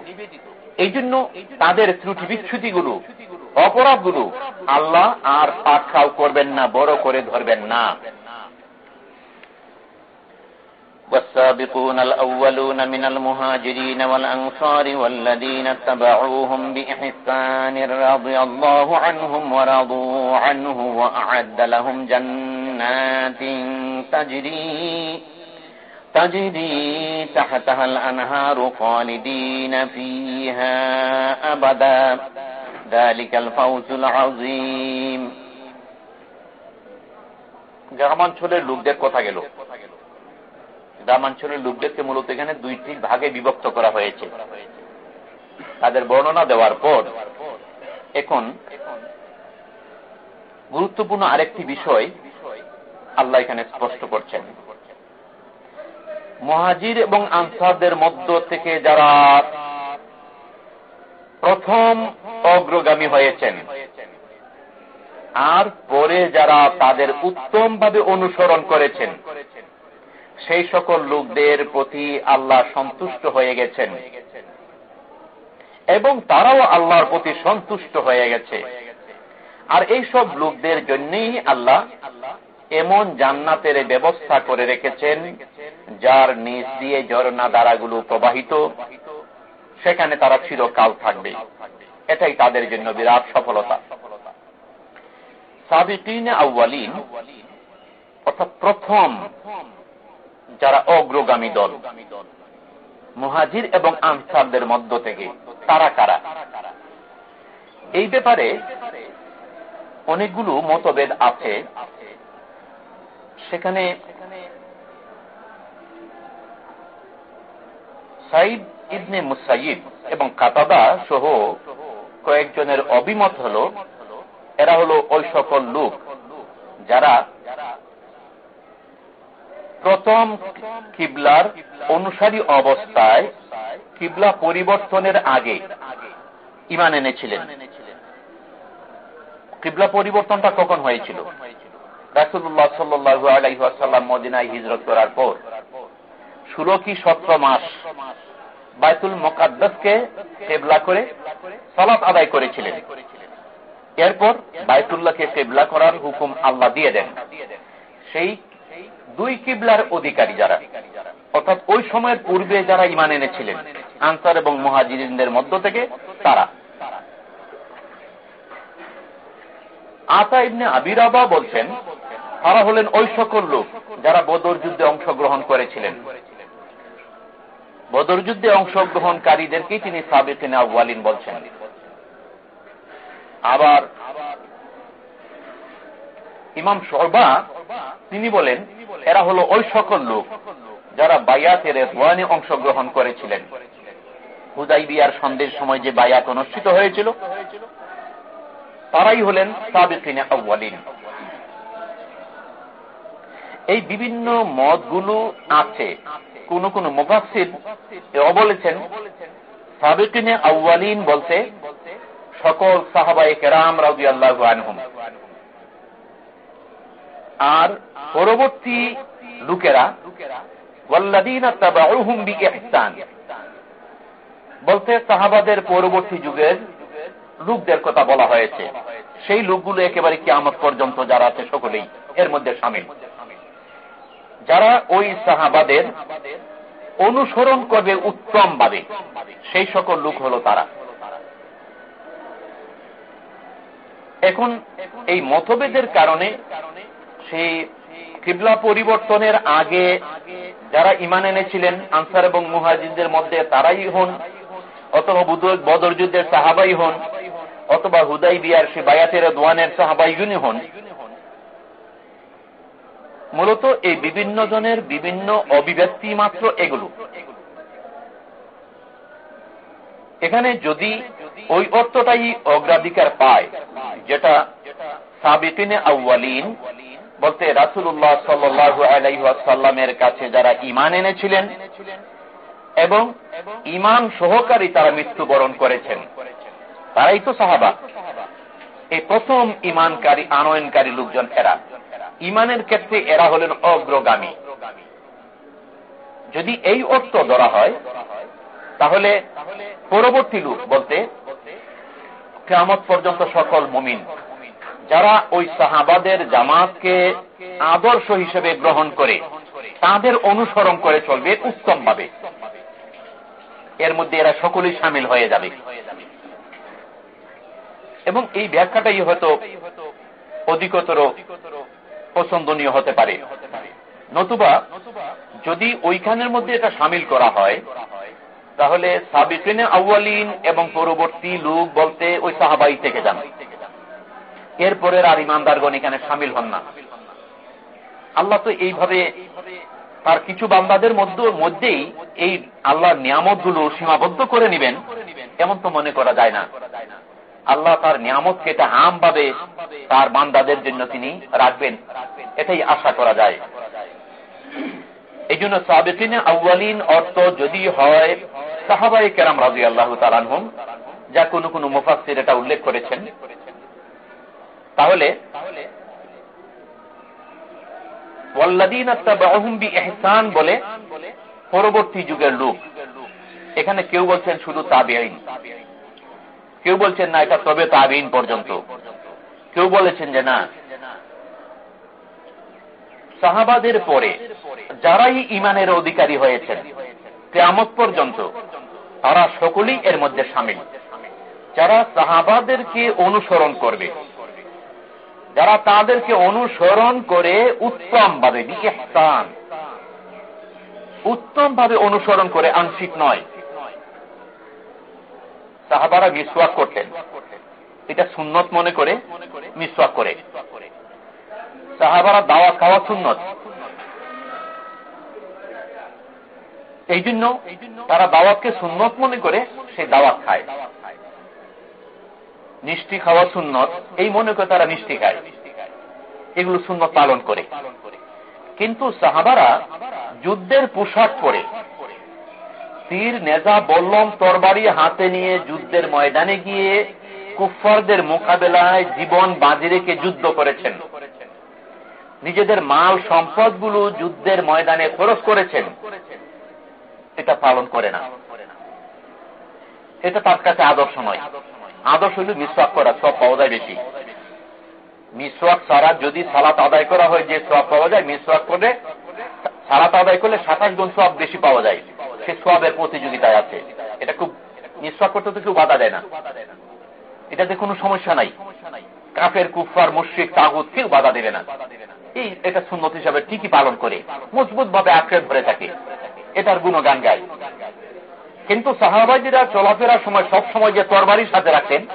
এই জন্য তাদের ত্রুটি বিচ্ছুতিগুলো অপরাধগুলো আল্লাহ আর পাখাও করবেন না বড় করে ধরবেন না والسابقون الأولون من المهاجرين والأنصار والذين اتبعوهم بإحسان رضي الله عنهم ورضوا عنه وأعد لهم جنات تجري تجري تحتها الأنهار خالدين فيها أبدا ذلك الفوز العظيم গ্রামাঞ্চলের লোকদের কথা গেল গ্রামাঞ্চলের লোকদেরকে মূলত এখানে দুইটি ভাগে বিভক্ত করা হয়েছে তাদের বর্ণনা দেওয়ার পর এখন গুরুত্বপূর্ণ আরেকটি বিষয় আল্লাহ এখানে স্পষ্ট করছেন মহাজির এবং আনসারদের মধ্য থেকে যারা প্রথম অগ্রগামী হয়েছেন, আর পরে যারা তাদের উত্তমভাবে অনুসরণ করেছেন, সেই সকল লোকদের প্রতি আল্লাহ সন্তুষ্ট হয়ে গেছেন এবং তারাও আল্লাহর প্রতি সন্তুষ্ট হয়ে গেছে। আর এই সব লোকদের জন্যই আল্লাহ এমন জান্নাতের ব্যবস্থা করে রেখেছেন যার নিচ দিয়ে ঝর্ণা দ্বারাগুলো প্রবাহিত, সেখানে তারা চিরকাল থাকবে। এটাই তাদের জন্য বিরাট সফলতা। সাবিকিন অর্থাৎ প্রথম যারা অগ্রগামী দল, মুহাজির এবং আনসারদের মধ্য থেকে, তারা কারা? এই ব্যাপারে অনেকগুলো মতভেদ আছে। সেখানে সাইদ ইবনে মুসাইদ এবং কাতাদা সহ কয়েকজনের অভিমত হল, এরা হলো ওই সকল লোক যারা প্রথম কিবলার অনুসারী অবস্থায় কিবলা পরিবর্তনের আগে ইমান এনেছিলেন। কিবলা পরিবর্তনটা কখন হয়েছিল? রাসুল্লাহ সাল্লু আলাইসাল্লাম মদিনায় হিজরত করার পর মাস মোকাদ্দাসকে কেবলা করে আদায় করেছিলেন। এরপর বাইতুল্লাহকে কেবলা করার হুকুম আল্লাহ দিয়ে দেন। সেই দুই কিবলার অধিকারী যারা, অর্থাৎ ওই সময়ের পূর্বে যারা ইমান এনেছিলেন, আনসার এবং মহাজিরিনদের মধ্য থেকে তারা। আতা ইবনে আবিরাবা বলছেন তারা হলেন ওই সকল লোক যারা বদর যুদ্ধে অংশগ্রহণ করেছিলেন। বদর যুদ্ধে অংশগ্রহণকারীদেরকেই তিনি সাবেকিন আওয়ালিন বলছেন। আবার ইমাম সরবা তিনি বলেন, এরা হলো ওই সকল লোক যারা বায়াতের ওয়ানে অংশগ্রহণ করেছিলেন। হুদাই বিয়ার সন্দেহ সময় যে বায়াত অনুষ্ঠিত হয়েছিল, তারাই হলেন সাবেকিনে আউ্বালিন এই বিভিন্ন মতগুলো আছে। কোন কোন মুফাসির বলেছেন সাবেকিনে আউ্বালিন বলতে সকল সাহাবাই কেরাম রাজি আল্লাহ আনহুম। আর পরবর্তী লোকেরা বলতে সাহাবাদের পরবর্তী যুগের লোকদের কথা বলা হয়েছে। সেই লোকগুলো একেবারে কিয়ামত পর্যন্ত যারা আছে, সকলেই এর মধ্যে সামিল। যারা ওই সাহাবাদের অনুসরণ করবে উত্তম ভাবে সেই সকল লোক হল তারা। এখন এই মতভেদের কারণে সেই কিবলা পরিবর্তনের আগে যারা ইমান এনেছিলেন, আনসার এবং মুহাজিদের মধ্যে তারাই হন, অথবা বদর যুদ্ধের সাহাবাই হন, অথবা হুদাই বিয়ার সে বায়াতের দোয়ানের সাহাবাইগুনি হন। মূলত এই বিভিন্ন জনের বিভিন্ন অভিব্যক্তি মাত্র এগুলো। এখানে যদি ওই অর্থটাই অগ্রাধিকার পায়, যেটা সাবিতিনে আউ্বালিন বলতে রাসুল্লাহ সাল্লু আলাইসাল্লামের কাছে যারা ইমান এনেছিলেন এবং ইমান সহকারী তারা মৃত্যুবরণ করেছেন, তারাই তো সাহাবা। এই প্রথম ইমানকারী আনয়নকারী লোকজন এরা। ইমানের ক্ষেত্রে এরা হলেন অগ্রগামী। যদি এই অর্থ ধরা হয়, তাহলে পরবর্তী লোক বলতে কেমত পর্যন্ত সকল মুমিন, যারা ওই সাহাবাদের জামাতকে আদর্শ হিসেবে গ্রহণ করে, তাদের অনুসরণ করে চলবে উত্তম ভাবে এর মধ্যে এরা সকলেই সামিল হয়ে যাবে। এবং এই ব্যাখ্যাটাই হয়তো অধিকতর পছন্দনীয় হতে পারে। নতুবা, যদি ওইখানের মধ্যে এটা সামিল করা হয়, তাহলে সাবিকিনে আউ্বালিন এবং পরবর্তী লোক বলতে ওই সাহাবাই থেকে যান। এরপরের আর ইমানদারগণ এখানে সামিল হন না। আল্লাহ তো এইভাবে তার কিছু বান্দাদের মধ্যেই এই আল্লাহর নিয়ামতগুলো সীমাবদ্ধ করে নিবেন, এমন তো মনে করা যায় না। আল্লাহ তার নিয়ামতকে এটা আম ভাবে তার বান্দাদের জন্য তিনি রাখবেন। এটাই আশা করা যায়। এই জন্য সাবেকিনে আউ্বালিন অর্থ যদি হয় সাহাবাই কেরাম রাজি আল্লাহ তালানহম যা কোনো কোনো মুফাসির এটা উল্লেখ করেছেন, তাহলে এহসান বলে, পরবর্তী যুগের লোক। এখানে কেউ বলছেন শুধু তাবিআইন কেউ বলছেন, না, এটা তবে তাবিন পর্যন্ত। কেউ বলেছেন যে, না। সাহাবাদের পরে যারাই ইমানের অধিকারী হয়েছেন, কেয়ামত পর্যন্ত তারা সকলেই এর মধ্যে সামিল। যারা সাহাবাদেরকে অনুসরণ করবে, যারা তাদেরকে অনুসরণ করে উত্তম ভাবে বিকেস্তান উত্তম ভাবে অনুসরণ করে, আংশিক নয় সাহাবারা মিসওয়াক করতেন। এটা সুন্নত মনে করে মিসওয়াক করে। সাহাবারা দাওয়াত খাওয়া সুন্নত। এই জন্য তারা দাওয়াতকে সুন্নত মনে করে সেই দাওয়াত খায়। মিষ্টি খাওয়া সুন্নত, এই মনে করে তারা মিষ্টি খায়। এগুলো সুন্নত পালন করে। কিন্তু সাহাবারা যুদ্ধের পোশাক পরে তীর নেজা বল্লম তরবারি হাতে নিয়ে যুদ্ধের ময়দানে গিয়ে কুফারদের মোকাবেলায় জীবন বাজি রেখে যুদ্ধ করেছেন। নিজেদের মাল সম্পদগুলো যুদ্ধের ময়দানে খরচ করেছেন। এটা পালন করে না। এটা তার কাছে আদর্শ নয়। আদর্শ হইল মিসওয়াক করা সব পাওয়া যায় বেশি। মিসওয়াক ছাড়া যদি সালাত আদায় করা হয়, যে সব পাওয়া যায়, মিসওয়াক করে সালাত আদায় করলে সাতাশ গুণ সব বেশি পাওয়া যায়। সে সবের প্রতিযোগিতায় আছে। এটা খুব মিসওয়াক করতে তো কেউ বাধা দেয় না। এটাতে কোনো সমস্যা নাই। কাফের কুফার মুশ্রিক, তাগুত কেউ বাধা দেবে না। এই এটা সুন্নত হিসাবে ঠিকই পালন করে। মজবুত ভাবে আঁকড়ে ধরে থাকে। এটার গুণগান গায়। কিন্তু সাহাবাজিরা চলাফেরার সময় সব সময় যে তরবারির সাথে রাখেন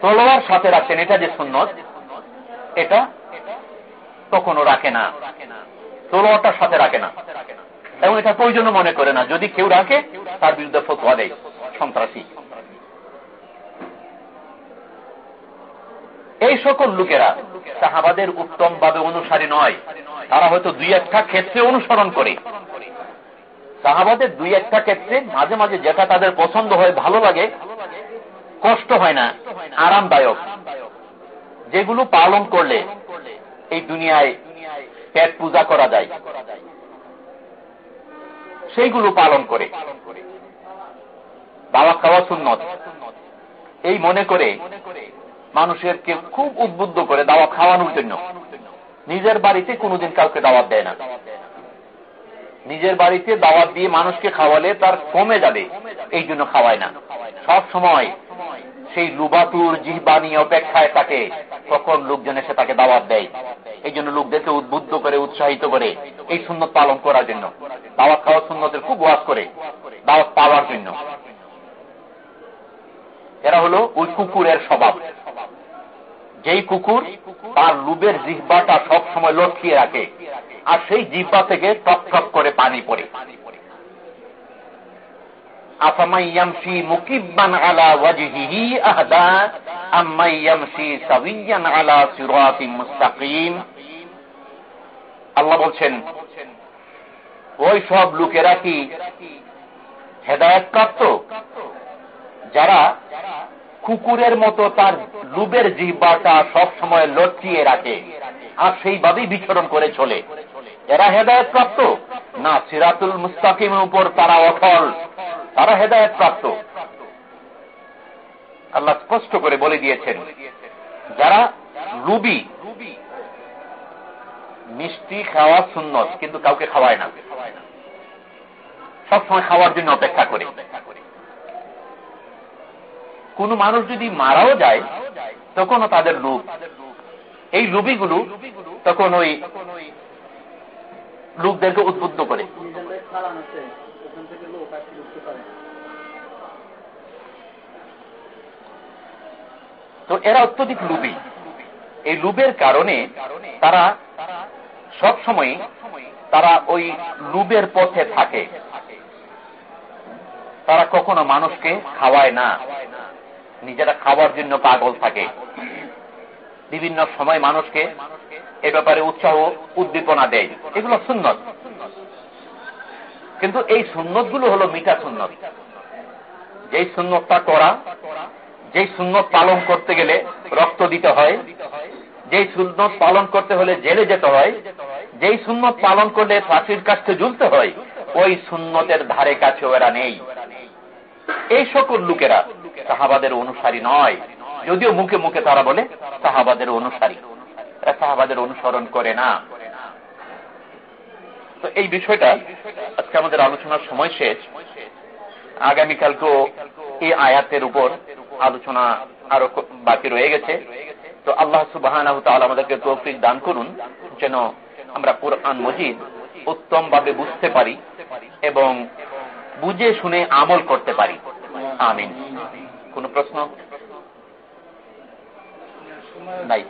তলোয়ার সাথে রাখেন এটা যে সুন্নত, এটা কখনো রাখে না। তলোয়ারটার সাথে রাখে না। এবং এটা প্রয়োজনও মনে করে না। যদি কেউ রাখে, তার বিরুদ্ধে ফতোয়া দেয় সন্ত্রাসী। এই সকল লোকেরা সাহাবাদের উত্তম ভাবে অনুসারী নয়। তারা হয়তো দুই একটা ক্ষেত্রে অনুসরণ করে। সাহাবাদের দুই একটা ক্ষেত্রে মাঝে মাঝে যেটা তাদের পছন্দ হয়, ভালো লাগে, কষ্ট হয় না, আরামদায়ক। যেগুলো পালন করলে এই দুনিয়ায় পেট পূজা করা যায়। সেইগুলো পালন করে। দাওয়া খাওয়া সুন্নত। এই মনে করে মানুষের কে খুব উদ্বুদ্ধ করে দাওয়া খাওয়ানোর জন্য। নিজের বাড়িতে কোনোদিন কাউকে দাওয়াত দেয় না। নিজের বাড়িতে দাওয়াত দিয়ে মানুষকে খাওয়ালে তার কমে যাবে, এই জন্য খাওয়ায় না। সব সময় সেই লুবাতুর জিহবানি অপেক্ষায় তাকে কখন লোকজন এসে তাকে দাওয়াত দেয়। এই জন্য লোকদেরকে উদ্বুদ্ধ করে, উৎসাহিত করে এই সুন্নত পালন করার জন্য। দাওয়াত খাওয়ার সুন্নতের খুব ওয়াজ করে, দাওয়াত পাওয়ার জন্য। এরা হলো ওই কুকুরের স্বভাব। যেই কুকুর তার লুবের জিহ্বাটা সব সময় লটকিয়ে রাখে, আর সেই জিহ্বা থেকে টক টক করে পানি পড়ে। আফামাইয়ামসি আল্লাহ বলছেন, ওই সব লোকেরা কি হেদায়ত প্রাপ্ত যারা কুকুরের মতো তার লুবের জিহ্বাটা সব সময় লটকিয়ে রাখে আর সেইভাবেই বিচরণ করে চলে। এরা হেদায়ত প্রাপ্ত না, সিরাতুল মুস্তাকিমের উপর তারা অটল। তারা হেদায়ত প্রাপ্ত। আল্লাহ স্পষ্ট করে বলে দিয়েছেন, যারা লুবি মিষ্টি খাওয়া সুন্নত, কিন্তু কাউকে খাওয়ায় না। সবসময় খাওয়ার জন্য অপেক্ষা করে। কোন মানুষ যদি মারাও যায়, তখনও তাদের লুপ এই লুবিগুলো তখন ওই লোকদেরকে উদ্বুদ্ধ করে। তো এরা অত্যধিক লুবি। এই লুবের কারণে তারা সব সময় তারা ওই লুবের পথে থাকে। তারা কখনো মানুষকে খাওয়ায় না। নিজেরা খাওয়ার জন্য পাগল থাকে। বিভিন্ন সময় মানুষকে এ ব্যাপারে উৎসাহ, উদ্দীপনা দেয়। এগুলো সুন্নত। কিন্তু এই সুন্নতগুলো হলো মিঠা সুন্নত। যেই সুন্নতটা করা, যেই সুন্নত পালন করতে গেলে রক্ত দিতে হয়, যেই সুন্নত পালন করতে হলে জেলে যেতে হয়, যেই সুন্নত পালন করলে ফাঁসির কাছে ঝুলতে হয়, ওই সুন্নতের ধারে কাছে এরা নেই। এই সকল লোকেরা সাহাবাদের অনুসারী নয়। যদিও মুখে মুখে তারা বলে, সাহাবাদের অনুসারী। এরা সাহাবাদের অনুসরণ করে না। তো এই বিষয়টা আজকে আমাদের আলোচনার সময় শেষ। আগামীকালকেও এই আয়াতের উপর আলোচনা আরও বাকি রয়ে গেছে। তো আল্লাহ সুবাহ আমাদেরকে তৌফিক দান করুন, যেন আমরা কোরআন মজিদ উত্তম ভাবে বুঝতে পারি এবং বুঝে শুনে আমল করতে পারি। আমিন। কোন প্রশ্ন? নাই।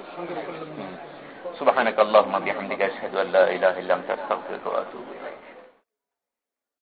سبحانك اللهم بحمدك أشهد أن لا إله إلا أنت أستغفرك وأتوب إليك.